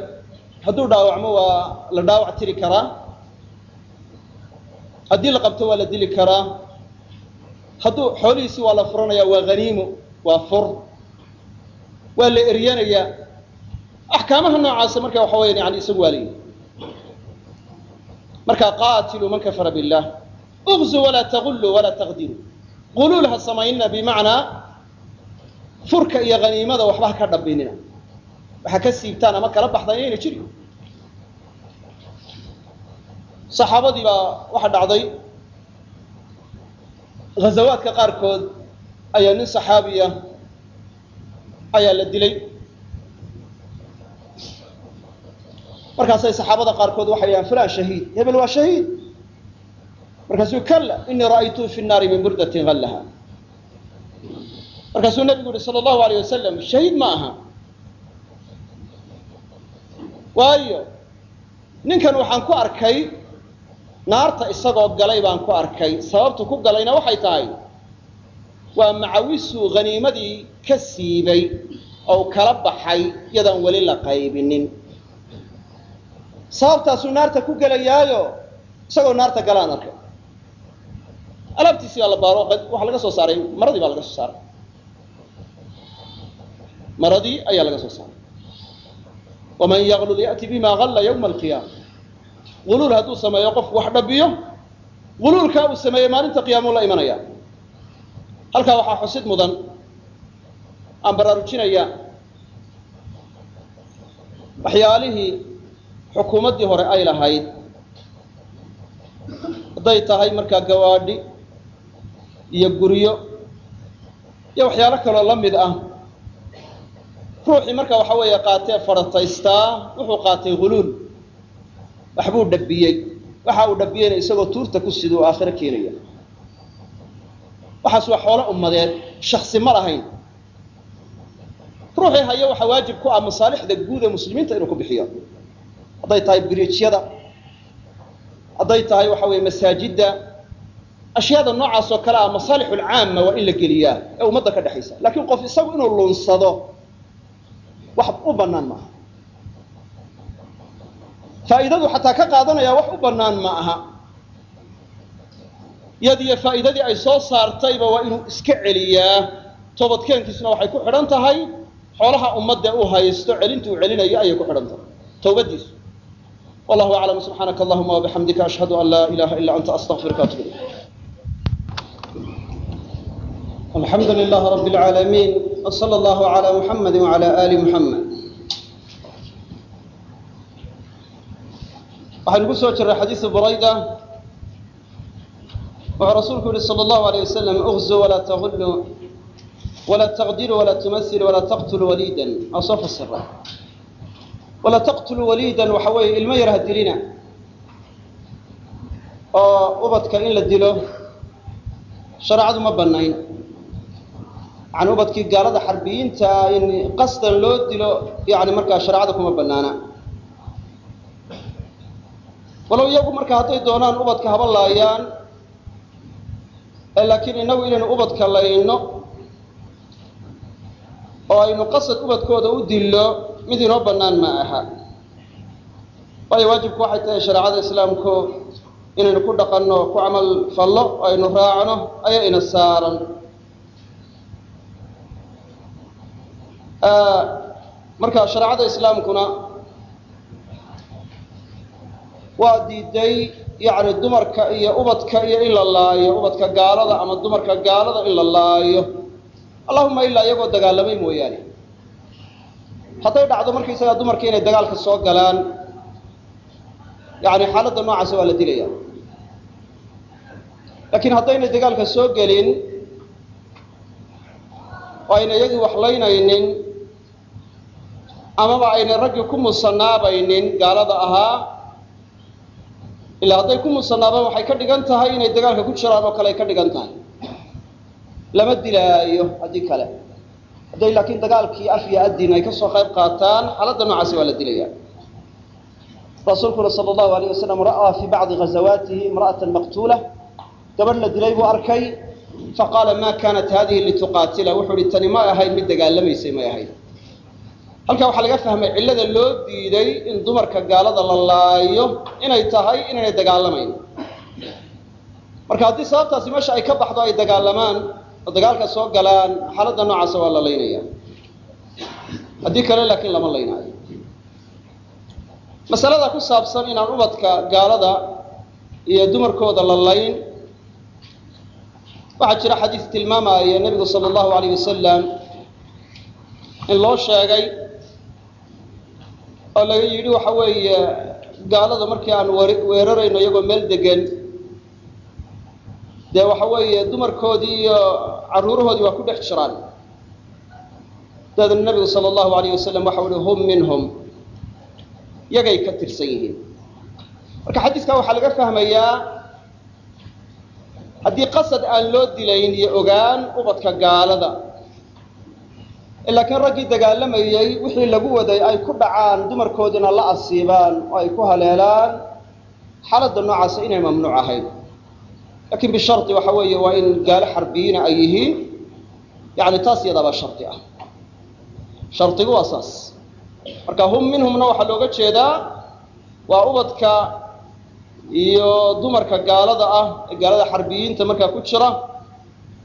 hadduu dhaawacmo waa la dhaawac tiri karaa. Haddii la qabto waa la dili karaa. Hadduu xoolihiisi waa la furanaya waa haniimo waa fur. Waa la eryanayaa axkaamaha noocaasa marka waxa weya yani isagu waa leeyihi marka qaatiluu man kafara billah. Ugzuu walaa taguluu walaa taqdiruu quluul ha samaynina bimacnaa furka iyo haniimada waxba ha ka dhabinina waxaa ka siibtaan ama kala baxdaan inayna jirin saxaabadii baa waxaa dhacday. Ghazawaadka qaarkood ayaa nin saxaabiya ayaa la dilay. Markaasay saxaabada qaarkood waxay dhahaan fulan shahiid hebel waa shahiid. Markaasuu kalla inii ra'aytuhu fi nnaari min burdatin hallaha markaasuu nabigu yihi sala allahu alayh wasalam shahiid ma aha waayo ninkan waxaan ku arkay naarta isagoo galay baan ku arkay. Sababtu ku galayna waxay tahay waa macawisuu haniimadii ka siibay oo kala baxay yadaan weli la qaybinin. Sababtaasuu naarta ku gelayaayo isagoo naarta galaan arkay. Alaabtiisii baa la baaro waxaa laga soo saaray maradii baa laga soo saaray. Maradii ayaa laga soo saaray waman yaglul ya'ti bima galla yawma alqiyaama guluul hadduu sameeyo qofku wax dhabiyo guluulkaa uu sameeyey maalinta qiyaamuu la imanaya halkaa waxaa xusid mudan aan baraarujinaya waxyaalihii xukuumaddii hore ay lahayd hadday tahay markaa gawaadhi iyo guryo iyo waxyaalo kaloo la mid ah ruuxii marka waxa weeye qaatee farataystaa wuxuu qaatay huluul waxbuu dhabbiyey. Waxa uu dhabbiyeyna isagoo tuurta ku sida uu aakhiro keenaya. Waxaas waa xoolo ummadeed shaksi ma lahayn. Ruuxii haya waxaa waajib ku ah masaalixda guud ee muslimiinta inuu ku bixiyo. Hadday tahay biriijyada hadday tahay waxa weeye masaajidda ashyaada noocaas oo kale ah masaalix ulcaama waa in la geliyaa ee ummadda ka dhexaysa laakiin qof isagu inuu lunsado wax u bannaan maaha faa'iidadu xataa ka qaadanaya wax u bannaan ma aha. Yadiyo faa'iidadii ay soo saartayba waa inuu iska celiyaa. Toobadkeenkiisuna waxay ku xidhan tahay xoolaha ummadda uu haysto celinta uu celinayo ayay ku xidhan tahay. Towbadiisu wallahu aclam subxaanaka allahuma wabixamdika ashhadu an laa ilaha illa anta astaqfiruka atub ilayk alxamdu lilah rab اlcaalamiin wslى اllahu عalى muxamadi wعalى ali muxamed waxaynu ku soo jirray xadiisu burayda wuxuu rasuulku yihi salى اllahu alيyه wasalam اغzu walaa taguluu walaa taqdiruu walaa tumasiluu walaa taqtuluu waliidan waa soo fasira walaa taqtuluu waliidan waxa weeye ilmo yar ha dilina oo ubadka in la dilo shareecadu ma banayn yani ubadkii gaalada xarbiyiinta in qasdan loo dilo yani markaa shareecada kuma banaana walow iyagu marka hadday doonaan ubadka haba laayaan laakiin inagu inaynu ubadka layno oo aynu qasad ubadkooda u dillo mid inoo bannaan ma aha. Waayo waajibku waxay tahay shareecada islaamku inaynu ku dhaqanno ku camal fallo oo aynu raacno ayaa ina saaran marka shareecada islaamkuna waa diiday yani dumarka iyo ubadka iyo in la laayo ubadka gaalada ama dumarka gaalada in la laayo. Allahuma ilaa iyagoo dagaalamay mooyaane. Hadday dhacdo markaysagaa dumarka inay dagaalka soo galaan yani xaaladda noocaasa waa la dilaya laakiin haddaynay dagaalka soo gelin oo ayna iyagii waxlaynaynin amaba aynay raggii ku musanaabaynin gaalada ahaa. Ilaa hadday ku musanaabaan waxay ka dhigan tahay inay dagaalka ku jiraan oo kale ay ka dhigan tahay. Lama dilaayo haddii kale. Hadday laakiin dagaalkii af iyo ay ka soo qayb qaataan xaaladda noocaasi waa la dilaya. Rasuulkuna sala allahu alayh wasalam ra'aa fii bacdi ghazawaatihi imra'atan maqtuula. Gabadh la dilay buu arkay faqaala ma kanat hadihi lituqaatila wuxuu ihi tani ma ahayn mid dagaalamaysay may ahayd halkaa waxaa laga fahmay cillada loo diiday in dumarka gaalada la laayo inay tahay inaynay dagaalamayn. Marka haddii sababtaasi meesha ay ka baxdo ay dagaalamaan oo dagaalka soo galaan xaaladda noocaasa waa la laynaya haddii kale laakiin lama laynaayo masalada ku saabsan inaan ubadka gaalada iyo dumarkooda la layn waxaa jira xadiis tilmaamaya nebigu sala allahu alayh wasalam in loo sheegay oo laga yidhi waxa weeye gaalada markii aan weerarayno iyagoo meel degan dee waxa weeye dumarkoodii iyo carruurahoodii waa ku dhex jiraan. Dabeedna nebigu sala allahu alayh wasalam waxau ihi hum minhum. Yagay ka tirsan yihiin. Marka xadiiskaa waxaa laga fahmayaa haddii qasad aan loo dilayn iyo ogaan ubadka gaalada laakiin raggii dagaalamayey wixii lagu waday ay ku dhacaan dumarkoodina la asiibaan oo ay ku haleelaan. Xaaladda noocaasa inay mamnuuc ahayd. Laakiin bishardi waxa weeye waa in gaalo xarbiyiina ay yihiin. Yani taas iyadaabaa shardi ah. Shardigu waa saas. Marka hum minhumna waxaa looga jeedaa waa ubadka iyo dumarka gaalada ah ee gaalada xarbiyiinta markaa ku jira.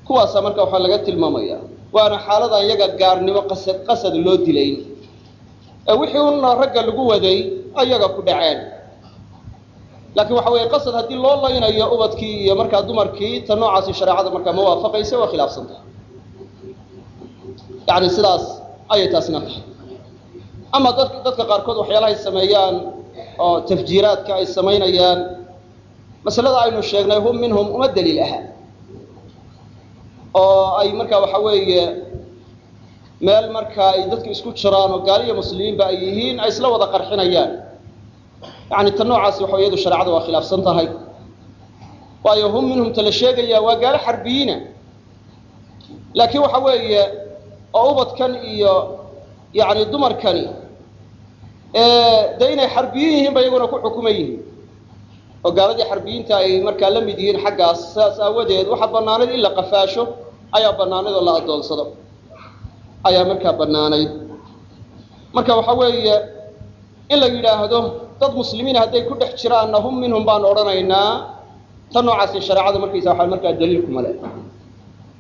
Kuwaasa marka waxaa laga tilmaamaya waana xaaladaan iyaga gaarnimo qasad qasad loo dilayn ee wixii una ragga lagu waday ayaga ku dhaceen. Laakiin waxa weeye qasad haddii loo laynayo ubadkii iyo markaa dumarkii ta noocaasi shareecada markaa ma waafaqaysa waa khilaafsan tahay. Yani sidaas ayay taasina tahay. Ama dad dadka qaarkood waxyaalahay sameeyaan oo tafjiiraadka ay samaynayaan masalada aynu sheegnay hum minhum uma daliil aha oo ay markaa waxa weeye meel markaa ay dadku isku jiraan oo gaaliyo muslimiinba ay yihiin ay isla wada qarxinayaan. Yani ta noocaasi waxa iyadu shareecada waa khilaafsan tahay. Waayo hum minhum tala sheegaya waa gaalo xarbiyiina. Laakiin waxa weeye oo ubadkan iyo yani dumarkani dee inay xarbiyin yihiin ba iyaguna ku xukuman yihiin. Oo gaaladii xarbiyiinta ay markaa la mid yihiin xaggaas saas aawadeed waxaa bannaanayd in la qafaasho ayaa bannaanayd oo la addoonsado ayaa markaa bannaanayd marka waxa weeye in la yidhaahdo dad muslimiin hadday ku dhex jiraanna hum minhum baan odhanaynaa. Ta noocaasi shareecada markaysa waa markaa daliil kuma le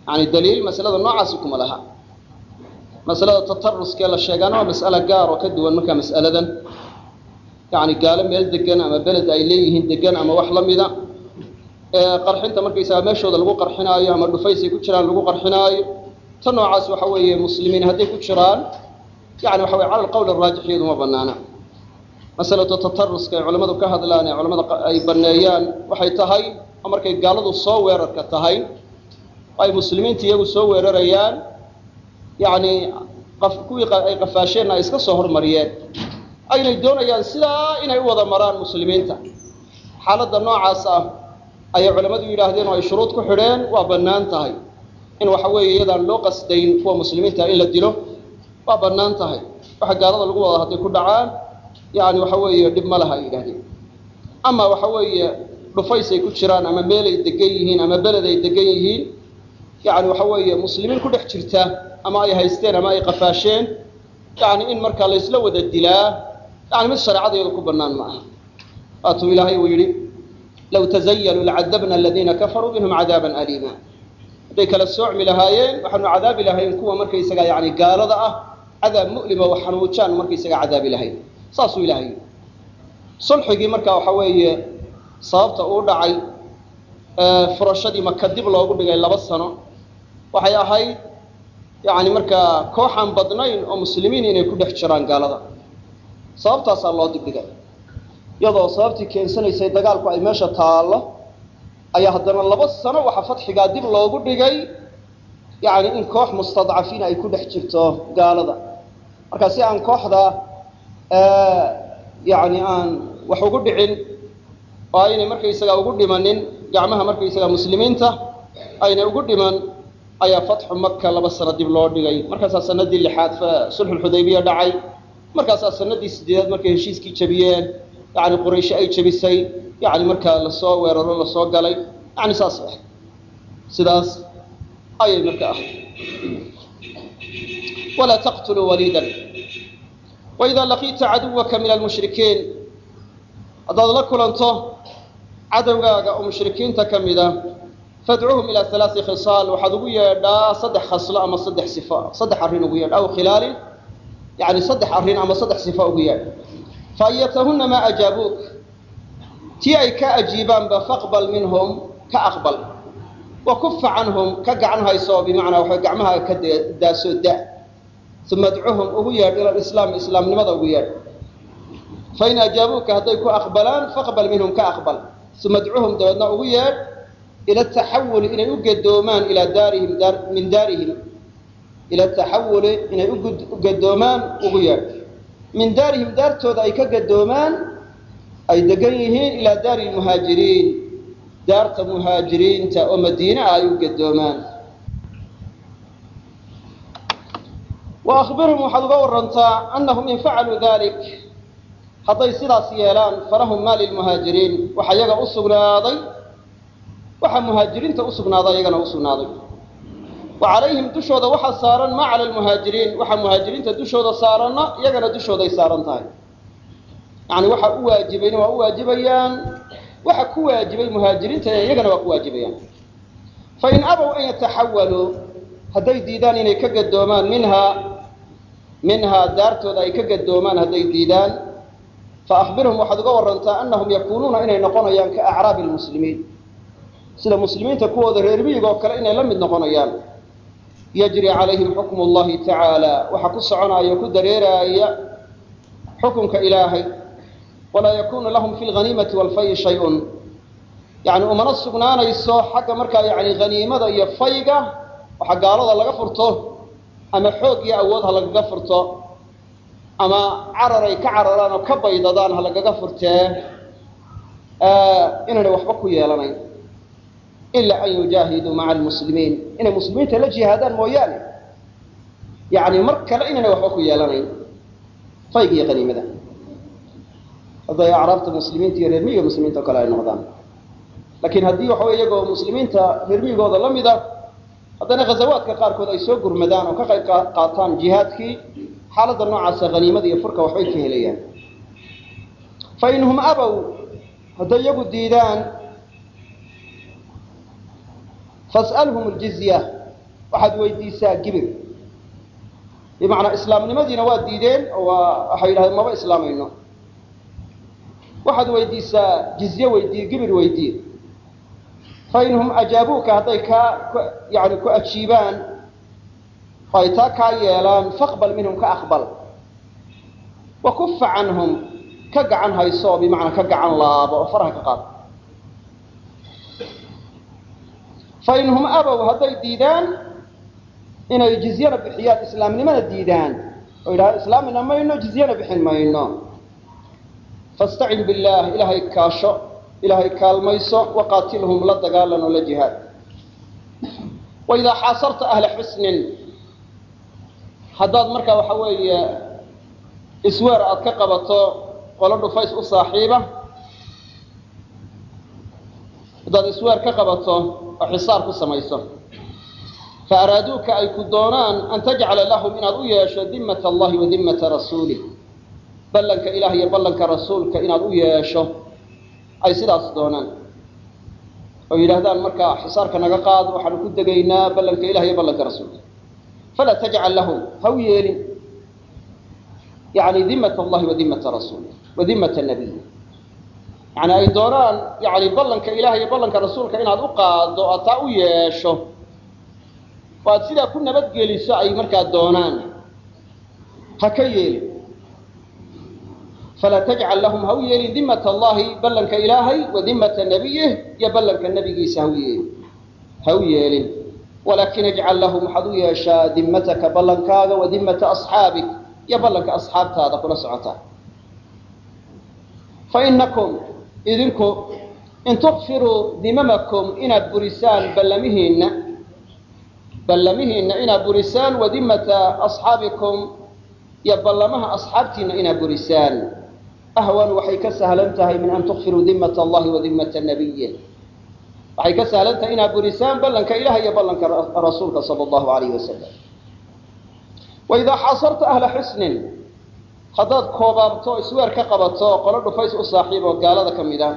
yani daliil masalada noocaasi kuma laha. Masalada tataruskee la sheegaana waa mas'alo gaar oo ka duwan markaa mas'aladan. Yani gaalo meel degan ama beled ay leeyihiin degan ama wax la qarxinta markaysaga meeshooda lagu qarxinaayo ama dhufaysay ku jiraan lagu qarxinaayo ta noocaas waxa weeye muslimiin hadday ku jiraan yani waxa weye cala alqawl araajix iyadu banaana masalatu tataruska ay culammadu ka hadlaan ee culamada ay banneeyaan waxay tahay oo markay gaaladu soo weerarka tahay ay muslimiinta iyagu soo weerarayaan yacni kuwii ay qafaasheenna ay iska soo hormariyeen. Aynay doonayaan sidaa inay u wada maraan muslimiinta. Xaaladda noocaas ah ayay culammadu yidhaahdeen oo ay shuruud ku xidheen waa bannaan tahay. In waxa weeye iyadaan loo qasdayn kuwa muslimiinta in la dilo waa bannaan tahay. Waxa gaalada lagu wada hadday ku dhacaan yani waxa weeye dhib ma laha ay yidhahdeen. Ama waxa weeye dhufaysay ku jiraan ama meelay degan yihiin ama beled ay degan yihiin yani waxa weeye muslimiin ku dhex jirta ama ay haysteen ama ay qafaasheen yani in markaa laysla wada dilaa yani mid shareecadayadu ku bannaan ma aha waatuu ilaahay uu yidhi low tazayaluu lacadabna aladiina kafaruu minhum cadaaban aliima hadday kala soocmi lahaayeen waxaanu cadaabi lahayn kuwa markaysaga yani gaalada ah cadaab mu'lima wax xanuujaan markaysaga cadaabi lahayn saasuu ilahay sulxigii marka waxa weeye sababta uu dhacay furashadii maka dib loogu dhigay laba sano waxay ahayd yani markaa kooxaan badnayn oo muslimiin inay ku dhex jiraan gaalada sababtaasaa loo dibdhigay iyadoo sababtii keensanaysay dagaalku ay meesha taallo ayaa haddana laba sano waxa fadxigaa dib loogu dhigay yani in koox mustadcafiin ay ku dhex jirto gaalada. Marka si aan kooxda yani aan wax ugu dhicin oo aynay markaysaga ugu dhimanin gacmaha markaysaga muslimiinta aynay ugu dhiman ayaa fatxu maka laba sano dib loo dhigay. Markaasaa sanadii lixaad sulxulxudaybiya dhacay. Markaasaa sanadii sideedaad markay heshiiskii jabiyeen yani qurayshi ay jabisay yani markaa la soo weeraro la soo galay yani saas ah. Sidaas ayay marka ahayd. Walaa taqtuluu waliidan. Waidaa laqiita caduwaka min almushrikiin. Haddaad la kulanto cadowgaaga oo mushrikiinta ka mida fadcuuhum ilaa alaai khisaal waxaad ugu yeedhaa saddex khaslo ama saddex sifo saddex arrin ugu yeedh aw khilaalin yani saddex arrin ama saddex sifo ugu yeedh faayatahunna maa ajaabuuk tii ay ka ajiibaanba faqbal minhum ka aqbal. wa kufa canhum ka gacan hayso bimacnaa waxay gacmaha ka daasoo da. uma adcuhum ugu yeedh ila lislaam islaamnimada ugu yeedh. fain ajaabuuka hadday ku aqbalaan faqbal minhum ka aqbal. uma adcuhum dabeedna ugu yeedh ila taxawuli inay u gadoomaan ilaa daarihim min daarihim. Ila taxawuli inay u gadoomaan ugu yeedh min daarihim daartooda ay ka gadoomaan ay degan yihiin ilaa daari lmuhaajiriin daarta muhaajiriinta oo madiine ah ay u gadoomaan wa akhbirhum waxaad uga warantaa annahum in facaluu dalik hadday sidaas yeelaan falahum maa lilmuhaajiriin waxa iyaga u sugnaaday waxaa muhaajiriinta u sugnaaday iyagana u sugnaaday wa calayhim dushooda waxaa saaran maa cala lmuhaajiriin waxaa muhaajiriinta dushooda saaranna iyagana dushooday saaran tahay. Yani waxa u waajibayna waa u waajibayaan. Waxa ku waajibay muhaajiriinta iyagana waa ku waajibayaan. Fain abow an yataxawaluu hadday diidaan inay ka gadoomaan minhaa minhaa daartooda ay ka gadoomaan hadday diidaan fa akhbirhum waxaad uga warantaa annahum yakuunuuna inay noqonayaan ka acraabi lmuslimiin sida muslimiinta kuwooda reer miyiga oo kale inay la mid noqonayaan yajri calayhim xukmu llahi tacaala. Waxa ku soconaya ku dareeraaya xukunka ilaahay. Walaa yakunu lahum fi lghaniimati walfayi shay-un. Yani umana sugnaanayso xagga markaa yani haniimada iyo fayga waxa gaalada laga furto ama xoog iyo awood ha lagaga furto ama cararay ka cararaan oo ka baydadaan ha lagaga furtee inaanay waxba ku yeelanayn ila an yujaahiduu maca almuslimiin inay muslimiinta la jihaadaan mooyaane yani mar kale inaanay waxba ku yeelanayn fayga iyo haniimada hadday acraabta muslimiinta iyo reermiyiga muslimiinta o kale ay noqdaan laakiin haddii waxa wey iyagoo muslimiinta reermiyigooda la mida haddana ghazawaadka qaarkood ay soo gurmadaan oo ka qayb qaataan jihaadkii xaaladda noocaasa haniimada iyo furka waxbay ka helayaan fa inhum abow hadday iyagu diidaan fas'alhum ljizya waxaad weydiisaa gibir. Bimacnaa islaamnimadiina waa diideen oo waa waxay yidhahdeen maba islaamayno. Waxaad weydiisaa jizye weydii gibir weydii. Fainhum ajaabuuka hadday kaa yani ku ajiibaan ay taa kaa yeelaan faqbal minhum ka aqbal. Wa kufa canhum ka gacan hayso bimacnaa ka gacan laabo oo faraha ka qaado fain hum abow hadday diidaan inay jizyana bixiyaan islaamnimana diidaan oo yidhahda islaamina mayno jizyana bixin mayno fastacin billaah ilaahay kaasho ilaahay kaalmayso waqaatilhum la dagaalan oo la jihaad waidaa xaasarta ahla xusnin haddaad markaa waxa weeye isweer aad ka qabato qolo dhufays u saaxiiba haddaad isweer ka qabato oo xisaar ku samayso. Fa araaduuka ay ku doonaan an tajcala lahum inaad u yeesho dimmata allahi wa dimmata rasuulih ballanka ilaah iyo ballanka rasuulka inaad u yeesho ay sidaas doonaan. Oo yidhaahdaan markaa xisaarka naga qaad waxaanu ku degaynaa ballanka ilah iyo ballanka rasuulka. Falaa tajcal lahum ha yeelin. Yani dimmata allahi wa dimmata rasuulih wa dimmata nabiy yani ay doonaan yani ballanka ilaah iyo ballanka rasuulka inaad u qaaddo aad taa u yeesho. Oo aad sidaa ku nabadgeliso ay markaa doonaan. Ha ka yeelin falaa tajcal lahum ha u yeelin dimmata allahi ballanka ilaahay wa dimmata nabiyih iyo ballanka nebigiisa ha u yeelin ha u yeelin walaakin ijcal lahum waxaad u yeeshaa dimmataka ballankaaga wa dimmata asxaabik iyo ballanka asxaabtaada kula socota. Fainakum idinku in tukfiruu dimamakum inaad burisaan ballamihiinna ballamihiinna inaad burisaan wa dimmata asxaabikum iyo ballamaha asxaabtiinna inaad burisaan. Ahwan waxay ka sahlan tahay min an tukfiruu dimmata allahi wa dimmata nabiyih waxay ka sahlan tahay inaad burisaan ballanka ilaah iyo ballanka rasuulka sala allahu alayh wasalam waidaa xaasarta ahla xusnin haddaad koobaabto isweer ka qabato qolo dhufays u saaxiib oo gaalada ka mid ah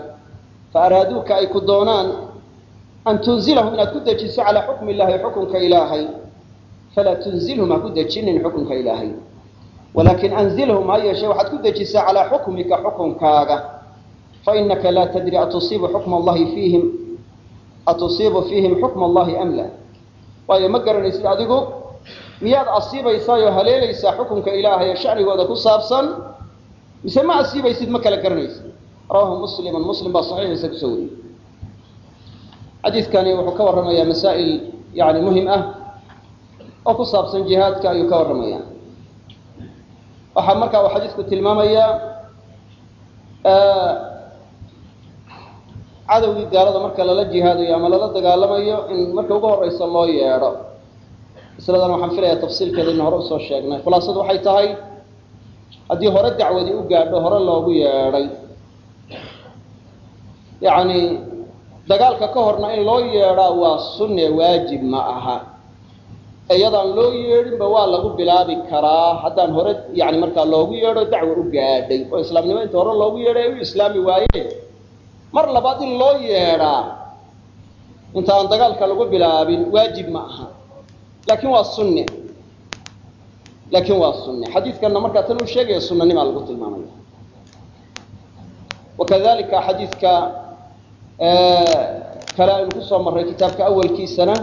fa araaduuka ay ku doonaan an tunzilahum inaad ku dejiso calaa xukmi illahi xukunka ilaahay. Falaa tunzilhum ha ku dejinin xukunka ilaahay. Walaakin anzilhum ha yeeshee waxaad ku dejisaa calaa xukmika xukunkaaga. Fainaka laa tadri atusiibu xukma allahi fiihim atusiibu fiihim xukma allahi am la waayo ma garanaysid adigu miyaad asiibaysaa oo haleelaysaa xukunka ilaahay ee shacnigooda ku saabsan? Mise ma asiibaysid ma kala garanaysid? Rawahu muslimun. Muslim baa saxiixiisa ku soo wariyey. Xadiidkani wuxuu ka warramayaa masaa'il yani muhiim ah oo ku saabsan jihaadka ayuu ka warramaya waxaa markaa uu xadiidku tilmaamayaa cadowgii gaalada marka lala jihaadayo ama lala dagaalamayo in marka ugu horeysa loo yeedho masladan waxaan filayaa tafsiilkeeda in hore u soo sheegnay. Khulaasadu waxay tahay haddii hore dacwadii u gaadho hore loogu yeedhay. Yacni dagaalka ka horna in loo yeedhaa waa sunne waajib ma aha. Iyadaan loo yeedhinba waa lagu bilaabi karaa. Haddaan hore yani markaa loogu yeedho dacwa u gaadhay. Oo islaamnimo inta hore loogu yeedhay ay u islaami waayeen mar labaad in loo yeedhaa inta dagaalka lagu bilaabin waajib ma aha laakiin waa sunne laakiin waa sunne xadiidkanna markaa tan uu sheegaya sunanimaa lagu tilmaamaya wakadalika xadiidka kale aynu ku soo marray kitaabka awalkiisana.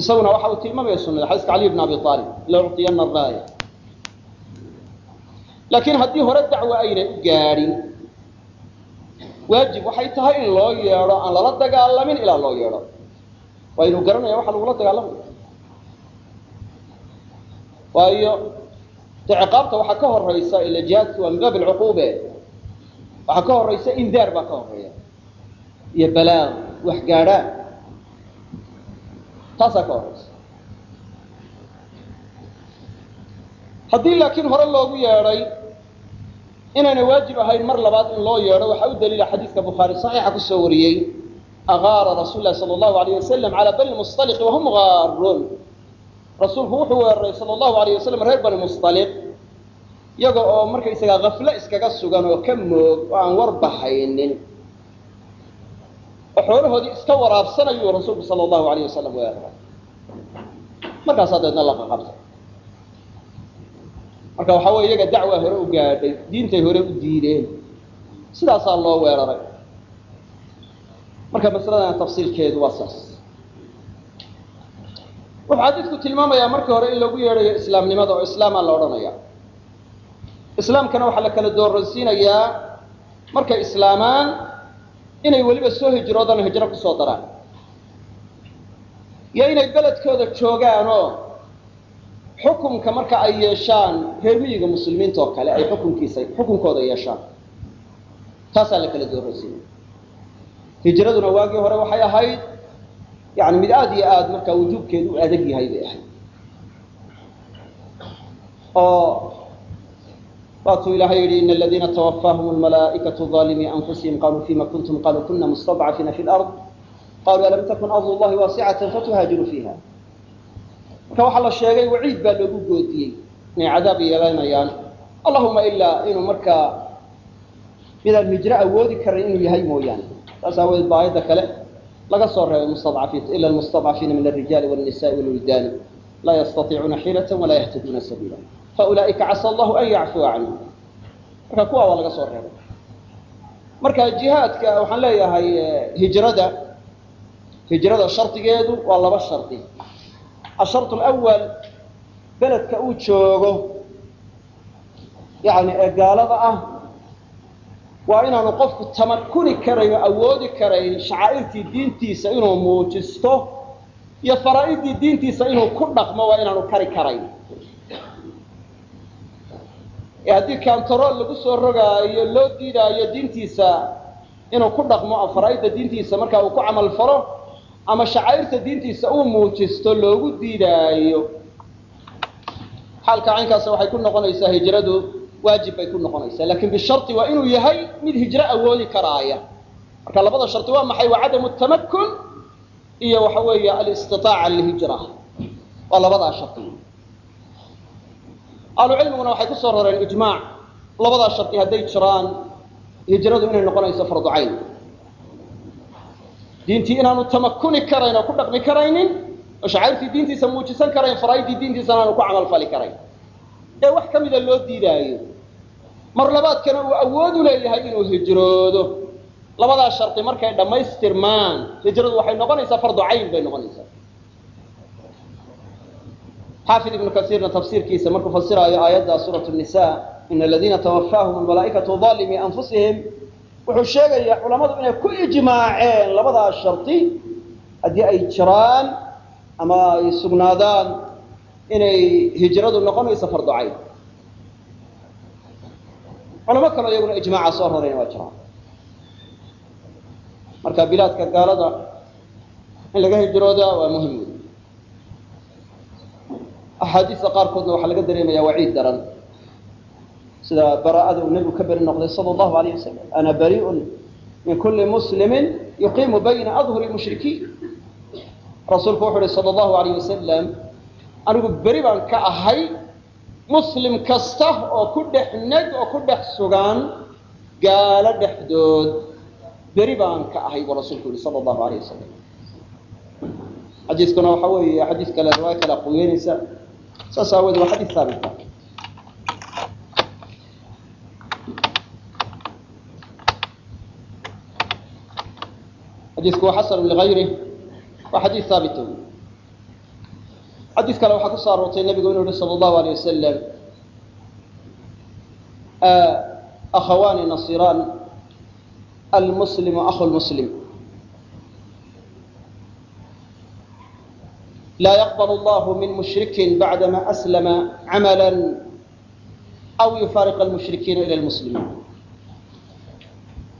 Isaguna waxa uu tilmaamaya sunada xadiiska caliy bn abi aalib la ucطiyana raaya laakiin haddii hore dacwo aynay u gaadhin waajib waxay tahay in loo yeedho aan lala dagaalamin ilaa loo yeedho waa inuu garanaya waxa lagula dagaalamaya waayo de waxaa ka horeysa ila waa min baab alcuquube. Waxaa ka horeysa indaar baa ka horreeya iyo balaaq wax gaadhaan taasaa ka horeysa haddii laakiin hore loogu yeedhay inaynay waajib ahayn mar labaad in loo yeedho waxaa u daliila xadiidka bukhaari saxiixa ku soo wariyey agaara rasuul lahi sala allahu alayh wasalam calaa bani mustaliqi wahum gaaruun rasuulku wuxuu weeraray sala allahu alayh wasalam reer bani mustaliq iyaga oo markaysagaa kafle iskaga sugan oo ka moog oo aan warbahaynin oo xoolahoodii iska waraabsanayuu rasuulku sala allahu alayh wasalam weeraray markaasaa dabeedna la qaqabtay marka waxaa weye iyaga dacwaa hore u gaadhay diintay hore u diideen loo weeraray marka masaladan tafsiilkeedu waa saas. Wuxuu xadiidku tilmaamayaa markii hore in lagu yeedhayo islaamnimada oo islaamaa la odhanaya. Islaamkana waxaa la kala dooransiinayaa markay islaamaan inay weliba soo hijroodana hijro ku soo daraan. Iyo inay beledkooda joogaanoo xukunka marka ay yeeshaan reer miyiga muslimiinta oo kale ay xukunkiisa xukunkooda yeeshaan. Taasaa la kala dooransiinaya hijraduna waagii hore waxay ahayd yani mid aada iyo aada markaa wujuubkeedu u adag yahay bay ahayd. Oo waatuu ilahay yihi in aladiina twafaahum almalaa'ikatu ظaalimii anfusihim qaluu fima kuntum qaluu kuna mustadcafiina fi lard qaluu alam takun ardu llahi waasicata fatuhaajiruu fiiha marka waxaa la sheegay waciid baa loogu goodiyey. Inay cadaab yeelanayaan allahuma ilaa inuu markaa midaan hijro awoodi karin inuu yahay mooyaane saas aawadeed ba aayadda kale laga soo reebay mustadcafiin ila almustadcafiina min alrijaali wاlnisaءi wاlwildaani laa yastaiicuuna xiilata walaa yahtaduuna sabiila faulaa'ika casa allahu an yacfuwa canhum marka kuwa waa laga soo reebay marka jihaadka waxaan leeyahay hijrada hijrada shardigeedu waa laba shardi ashart alawal beledka uu joogo yani ee gaalada ah waa inaanu qofku tamakuni karayn oo awoodi karayn shacaa'irtii diintiisa inuu muujisto iyo faraa'idii diintiisa inuu ku dhaqmo waa inaanu kari karayn. Ee haddii kantarool lagu soo rogaayo loo diidaayo diintiisa inuu ku dhaqmo faraa'idda diintiisa markaa uu ku camal falo ama shacaa'irta diintiisa uu muujisto loogu diidaayo. Xaalka caynkaas waxay ku noqonaysaa hijradu waajib bay ku noqonaysaa. Lakin bisharti waa inuu yahay mid hijro awoodi karaaya. Marka labada shardi waa maxay? Waa cadamu tamakun iyo waxa weeye alistiaaca lihijra waa labadaa shardi ahlu cilmiguna waxay ku soo rareen ijmaac labadaa shardi hadday jiraan hijradu inay noqonayso fardu diintii inaanu tamakuni karayn oo ku dhaqmi karaynin oo shacairtii diintiisa muujisan karayn faraaidii diintiisana aanu ku camalfali karayn. Ee wax ka mida loo diidaayo mar labaadkana uu awood u leeyahay inuu hijroodo. Labadaa shardi markay dhammaystirmaan hijradu waxay noqonaysaa fardu bay noqonaysaa. Xaafid ibnu kasiirna tafsiirkiisa markuu fasiraayo aayadda suurat nisa ina aladiina tawafaahum almalaa'ikatu aalimii anfusihim wuxuu sheegayaa culammadu inay ku ijmaaceen labadaa shardi haddii ay jiraan ama ay sugnaadaan inay hijradu noqonayso fardu culamo kaleo iyaguna ijmaaca soo rarayna waa jiraan marka bilaadka gaalada in laga hijroodaa waa muhiim axaadiista qaarkoodna waxaa laga dareemaya waciid daran. Sida bara'ada uu nebigu ka beri noqday sala allahu alayh wasalam ana bari'un min kulli muslimin yuqiimu bayna adhuri mushrikiin. Rasuulku wuxu uhi sala allahu alayh wasalam anigu beri baan ka ahay muslim kasta oo ku dhex neg oo ku dhex sugan gaalo dhexdood beri baan ka ahay buu rasuulku yihi sala allahu alayh wasalam xadiiskuna waxa weeye xadiis kale riwaayo kale quweynaysa saas aawood waa xadiis haabita xadiisku waa xasanu ligayri waa xadiis haabita xadiis kale waxaa ku soo aroortay nebigu inuu yihi sala allahu alayh wasalam akhawaani nasiraan almuslimu akhu lmuslim laa yaqbal allahu min mushrikin bacdama aslama camala aw yufaariqa almushrikiina ila lmuslimiin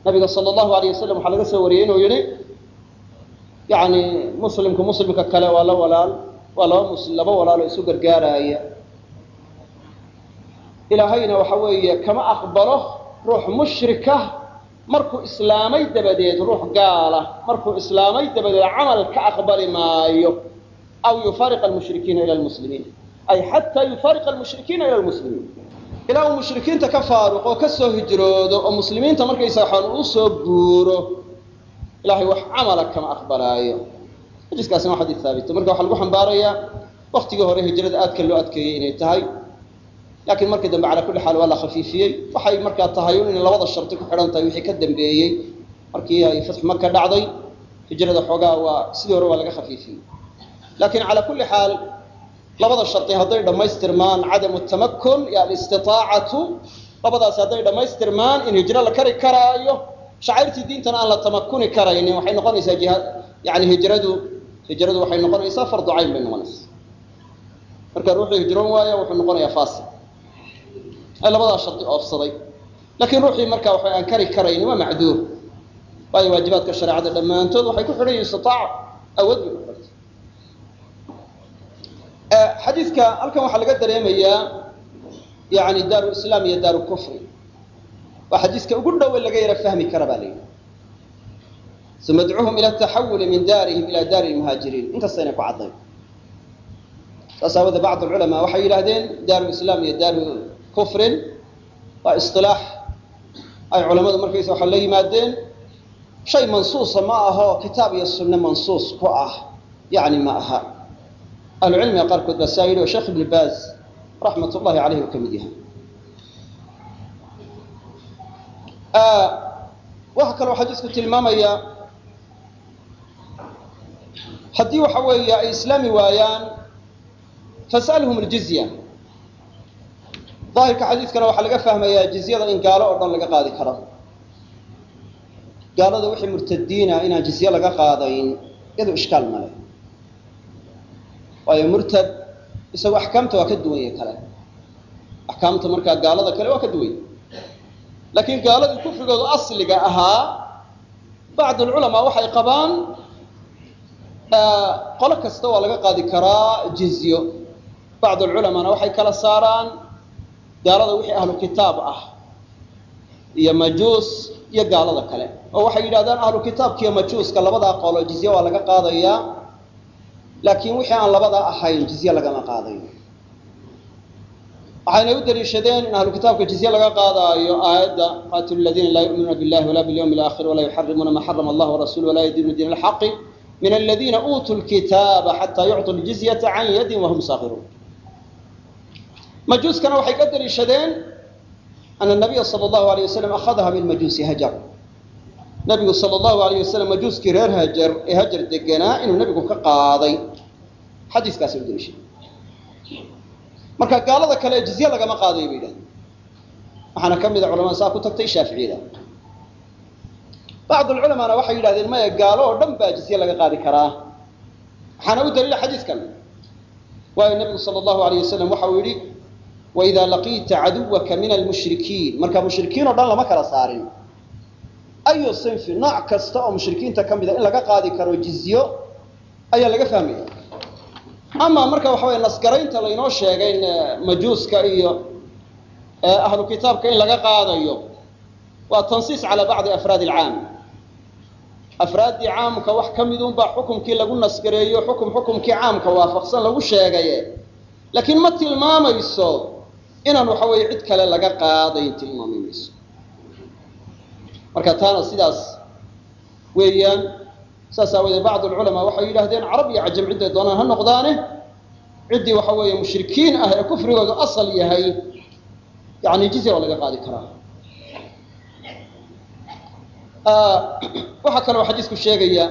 nabiga sala allahu alayh wasalam waxaa laga soo wariyey inuu yihi yani muslimku muslimka kale waa la walaal waa laba mus laba walaaloo isu gargaaraaya ilaahayna waxa weeye kama aqbalo ruux mushrika markuu islaamay dabadeed ruux gaala markuu islaamay dabadeed camal ka aqbali maayo. Aw yufaariqa almushrikiina ila lmuslimiin ay xataa yufaariqa almushrikiina ila lmuslimiin ilaa uu mushrikiinta ka faaruqo ka soo hijroodo oo muslimiinta markaysa waxaan uu soo guuro ilahay wax camala kama aqbalaayo xadiiskaasina waa xadiis haabita marka waxaa lagu xambaarayaa waktigii hore hijrada aadka loo adkeeyey inay tahay. Laakiin markii dambe calaa kulli xaal waa la khafiifiyey. Waxay markaa tahay un labada sharti ku xidhan tahay wixii ka dambeeyey. Markii ay fatxu maka dhacday hijrada xoogaa waa sidii hore waa laga khafiifiyey. Laakiin calaa kulli xaal labada sharti hadday dhammaystirmaan cadamu tamakun iyo alistiaacatu labadaasi hadday dhammaystirmaan in hijro la kari karaayo shacairtii diintana aan la tamakuni karaynin. Waxay noqonaysaa yani hijradu hijradu waxay noqonaysaa fardu cayn bay noqonaysaa. Marka ruuxii hijroon waaya wuxuu noqonayaa faasiq labadaa shardi oofsaday. Laakiin ruuxii marka waxa aan kari karaynin waa macduur. Waayo waajibaadka shareecada dhammaantood waxay ku xidhan yihiin istitaaca awood bay ku xidhantay xadiidka halkan waxaa laga dareemayaa yani daaru islaam iyo daaru kufri waa xadiiska ugu dhowe laga yara fahmi kara baa la yidhi uma dcuhum ila taxawuli min daarihim ila daari lmuhaajiriin inkastaynay ku caddayn saas aawode bacd alculamaa waxay yidhahdeen daaru islaam iyo daaru kufrin waa isilaax ay culamadu markaysa waxa la yimaadeen shay mansuusa ma aho kitaab iyo sunne mansuus ku ah yani ma aha ahlucilmiga qaarkood baa saa yidhi oo sheekh ibni baaz raxmat ullahi caleyh uu ka mid yahay waxaa kaloo xadiisku haddii waxa weeye ay islaami waayaan fasalhum ljizya daahirka xadiidkana waxaa laga fahmayaa jizyada in gaalo oo dhan laga qaadi karo. Gaalada wixii murtadiina inaan jizye laga qaadayn iyadu ishkaal male waayo murtad isagu axkaamta waa ka duwanye kale. Axkaamta markaa gaalada kale waa ka duwanye laakiin gaaladii kufrigoodu asliga ahaa bacd alculamaa waxay qabaan qolo kasta waa laga qaadi karaa jizyo. Bacd alculamaana waxay kala saaraan gaalada wixii ahlu kitaab ah iyo majuus iyo gaalada kale. Oo waxay yidhahdaan ahlu kitaabka iyo majuuska labadaa qolo jizye waa laga qaadayaa laakiin wixii aan labadaa ahayn jizye lagama qaadayo. Waxayna u daliishadeen in ahlu jizye laga qaadaayo aayadda qaatilu ladiina laa yu'minuuna billahi wala bilyawmi alaakhir walaa yuxarimuuna maa xarama allah warasulu walaa yadiinu diin alxaqi min aladiina uutuu lkitaaba xataa yucطuu ljizyata can yadin wahum saakiruun majuuskana waxay ka daliishadeen ana nabiya sala allahu alayh wasalam akhadaha min majuusi hajar nabigu sala allahu alayh wasalam majuuskii reer hajar ee hajar deganaa inuu nebigu ka qaaday xadiiskaasay u daliishadeen marka gaalada kale jizye lagama qaadayo bay yidhahdeen waxaana ka mid a culamada saa ku tagtay shaaficiyada bacd alculamaana waxay yidhahdeen maya gaalo oo dhan baa jizye laga qaadi karaa waxaana u daliila xadiiskan waayo nabigu sala allahu alayh wasalam waxa uu yidhi waidaa laqiita caduwaka min almushrikiin marka mushrikiin oo dhan lama kala saarin ayu sinfi nooc kasta oo mushrikiinta ka mida in laga qaadi karo jizyo ayaa laga fahmaya ama marka waxa weye nasgaraynta laynoo sheegay majuuska iyo ahlu kitaabka in laga qaadayo waa tansiis calaa bacdi afraadi alcaam afraaddii caamka wax ka midunbaa xukumkii lagu nasgareeyo xukum xukumkii caamka waafaqsan lagu sheegaye. Laakiin ma tilmaamayso inaan waxa weeye cid kale laga qaadayn tilmaami mayso marka taana sidaas weeyaan saas aawoodee bacd alculamaa waxay yidhahdeen carab iyo cajam cidday doonaan ha noqdaane ciddii waxa weeye mushrikiin ah ee kufrigoodu asal yahay yani jizya waa laga qaadi karaa waxaa kaloo xadiisku sheegaya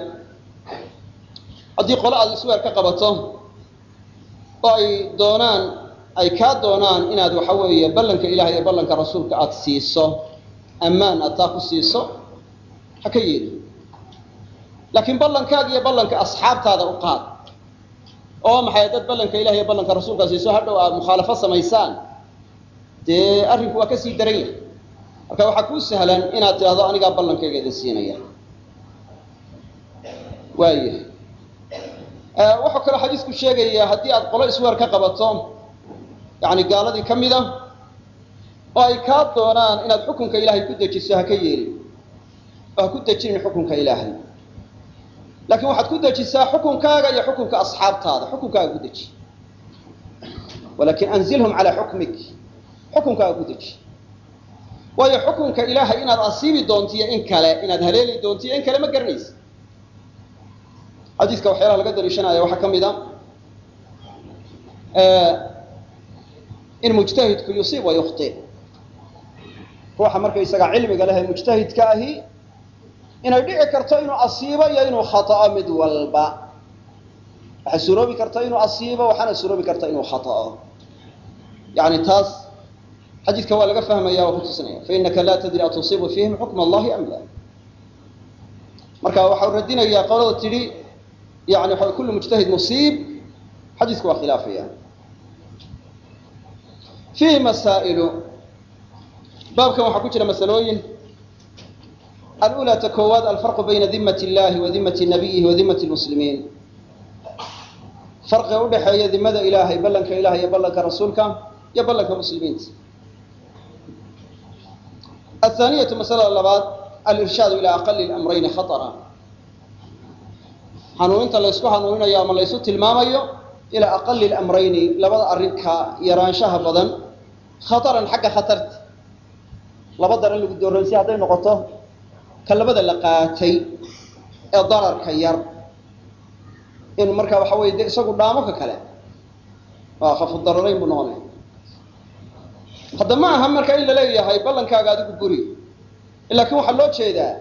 haddii qole aad isweer ka qabato oo ay doonaan ay kaa doonaan inaad waxa weeye ballanka ilahay iyo ballanka rasuulka aada siiso ammaan aad taa ku siiso ha ka yeeli. Laakiin ballankaaga iyo ballanka asxaabtaada u qaad oo maxay dad ballanka ilahay iyo ballanka rasuulka siiso hadhow aad mukhaalafo samaysaan dee arrinku waa ka sii daran yahay marka waxaa kuu sahlan inaad tidhahdo anigaa ballankayga idin siinaya waaya waxaa kaloo xadiisku sheegaya haddii aad qolo isweer ka qabato yani gaaladii ka mid a oo ay kaa doonaan inaad xukunka ilaahay ku dejiso ha ka yeelin oo ha ku dejinin xukunka ilaahay. Laakiin waxaad ku dejisaa xukunkaaga iyo xukunka asxaabtaada xukunkaaga ku deji. Walakin anzilhum calaa xukmik xukunkaaga ku deji waayo xukunka ilaahay inaad asiibi doontiyo in kale inaad haleeli doontiyo in kale ma garanaysa xadiiska waxyaalaha laga daliishanaya waxaa ka mid a in mujtahidku yusiib wa yukhti. Ruuxa markaysagaa cilmiga leh ee mujtahidka ahi inay dhici karto inuu asiibo iyo inuu khata'o mid walba. Waxay suroobi karta inuu asiibo waxaana suroobi karta inuu khata'o yani taas xadiidka waa laga fahmaya oo kutusinaya fainaka laa tadri atusiibu fiihim xukma allahi am la marka waxau radinayaa qolada tidhi yani waxa kullu mujtahid musiib xadiisku waa khilaafaya. Fiihi masaa'ilu baabkan waxaa ku jira masalooyin. Alula ta koowaad alfarqu bayna dimat illahi wa dimati nabiyihi wa dimati lmuslimiin farqiga udhaxeeya dimada ilaahay ballanka ilahay iyo ballanka rasuulka iyo ballanka muslimiinta athaaniyatu masalada labaad alirshaadu ilaa aqali lamrayni khaطra hanuuninta laysku hanuuninayo ama laysu tilmaamayo ilaa aqali lamrayni labada arrinka yaraanshaha badan khataran xagga khatarta laba daran lagu dooransi hadday noqoto ka labada la qaatay ee dararka yar inuu markaa waxa weye de isagu dhaamo ka kale waa khafu dararayn buu noqonaya hadda ma aha marka in la leeyahay ballankaaga adigu buri. Laakiin waxaa loo jeedaa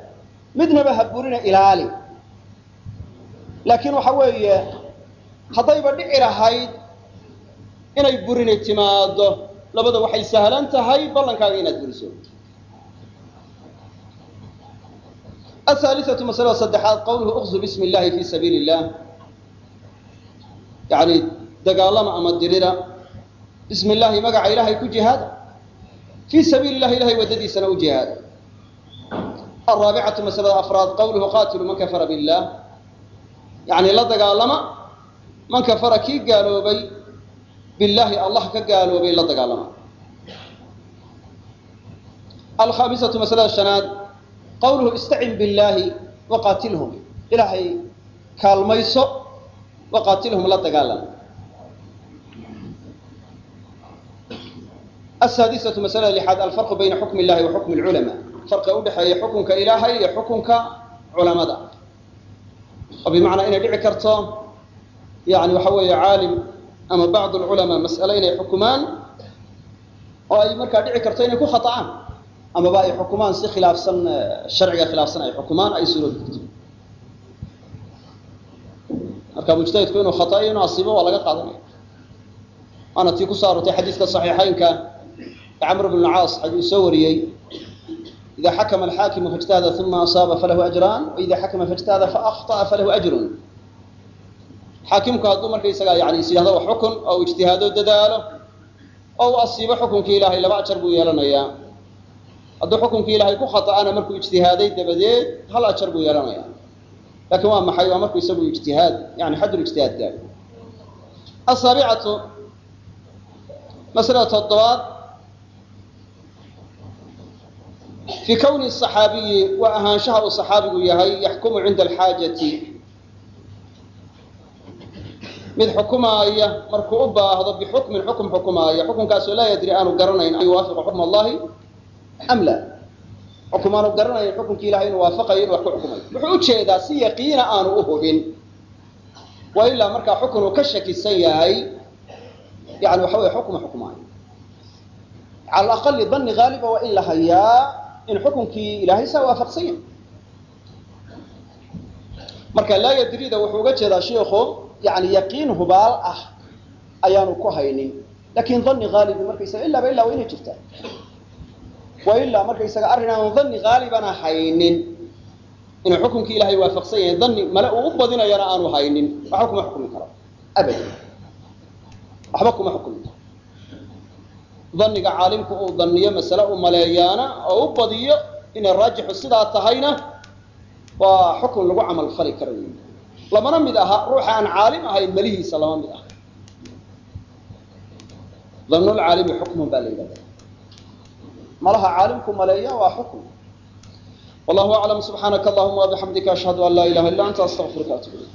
midnaba ha burina ilaali. Laakiin waxa weeye haddayba dhici lahayd inay burini timaado labada waxay sahlan tahay ballankaaga inaad buriso. Ahaaliatu masalada saddexaad qawluhu uqzu bismi illahi fi sabiili illah yani dagaalama ama dirira. Bismi illaahi magaca ilahay ku jihaada fii sabiili illahi ilahay waddadiisana u jihaada alraabicatu masalada afraad qawluhu qaatilu man kafara billah yani la dagaalama man kafara kii gaaloobay billahi allah ka gaaloobay la dagaalama alkhaamisatu masalada shanaad qawluhu istacin billahi waqaatilhum ilaahay kaalmayso waqaatilhum la dagaalama asaadisatu masalada lixaad alfarqu bayna xukmi illahi wa xukmi lculamaa farqiga udhexeeya xukunka ilaahay iyo xukunka culamada oo bimacnaa inay dhici karto yani waxa weeye caalim ama bacd lculamaa mas'ale inay xukumaan oo ay markaa dhici karto inay ku khaطa'aan amaba ay xukumaan si khilaafsan sharciga khilaafsan ay xukumaan ay suroobi karto marka mujtahidku inuu khata'yo inuu asiibo waa laga qaadanaya waana tii ku soo arortay ee camr bn caas uu soo wariyey ida xakma alxaakimu faاجtahada uma asaaba falahu ajraan waida xakma faاجtahada faأkhطأa falahu ajrun xaakimku hadduu markaysagaa yani is yidhahdo wax xukun oo u ijtihaado dadaalo oo uu asiibo xukunkii ilahay laba ajar buu yeelanayaa hadduu xukunkii ilahay ku khaطa'ana markuu ijtihaaday dabadeed hal ajar buu yeelanaya lakin waa maxay waa markuu isagu ijtihaad yani xadul ijtihaad gaaro asaabicatu maslada toddobaad fii kowni صaxaabiyi waa ahaanshaha uu صaxaabigu yahay yaxkumu cinda alxaajati mid xukumaaya markuu u baahdo bixukmin xukum xukumaaya xukunkaasoo laa yadri aanu garanayn an yuwaafiqa xukm allahi am la xukum garanayn xukunkii ilahay inuu waafaqayo inu wax ku xukumayo wuxuu u jeedaa si yaqiina aanu u hubin wa ilaa markaa xukun uu ka shakisan yahay yani waxa wey xukuma xukumaayo cala aqali dani haaliba waa in la hayaa in xukunkii ilahay saa waafaqsan yahay marka laa yadrida wuxuu uga jeedaa shiikhu yani yaqiin hubaal ah ayaanu ku haynin. Lakin dani haalibi markaysaga ilaaba ilaa waa inay jirtaa. Wa ilaa markaysaga arrin aanu dani haalibana haynin. Inuu xukunkii ilahay waafaqsan yahay dani male uu u badinayana aanu haynin. Waxba kuma xukumi karo. Abadan waxba kuma xukumi karo daniga caalimku uu daniyo masale u maleeyaana oo u badiyo inay raajixu sidaa tahayna waa xukun lagu camal fali karayo. Lamana mid aha ruuxa aan caalim ahayn melihiisa lama mid aha. Danulcaalimi xukmun baa la yidhahda malaha caalimku maleeya waa xukm wallahu aclam subxaanaka allahuma wabixamdika ashhadu an laa ilaha illa anta astaqfiruka atub ilayk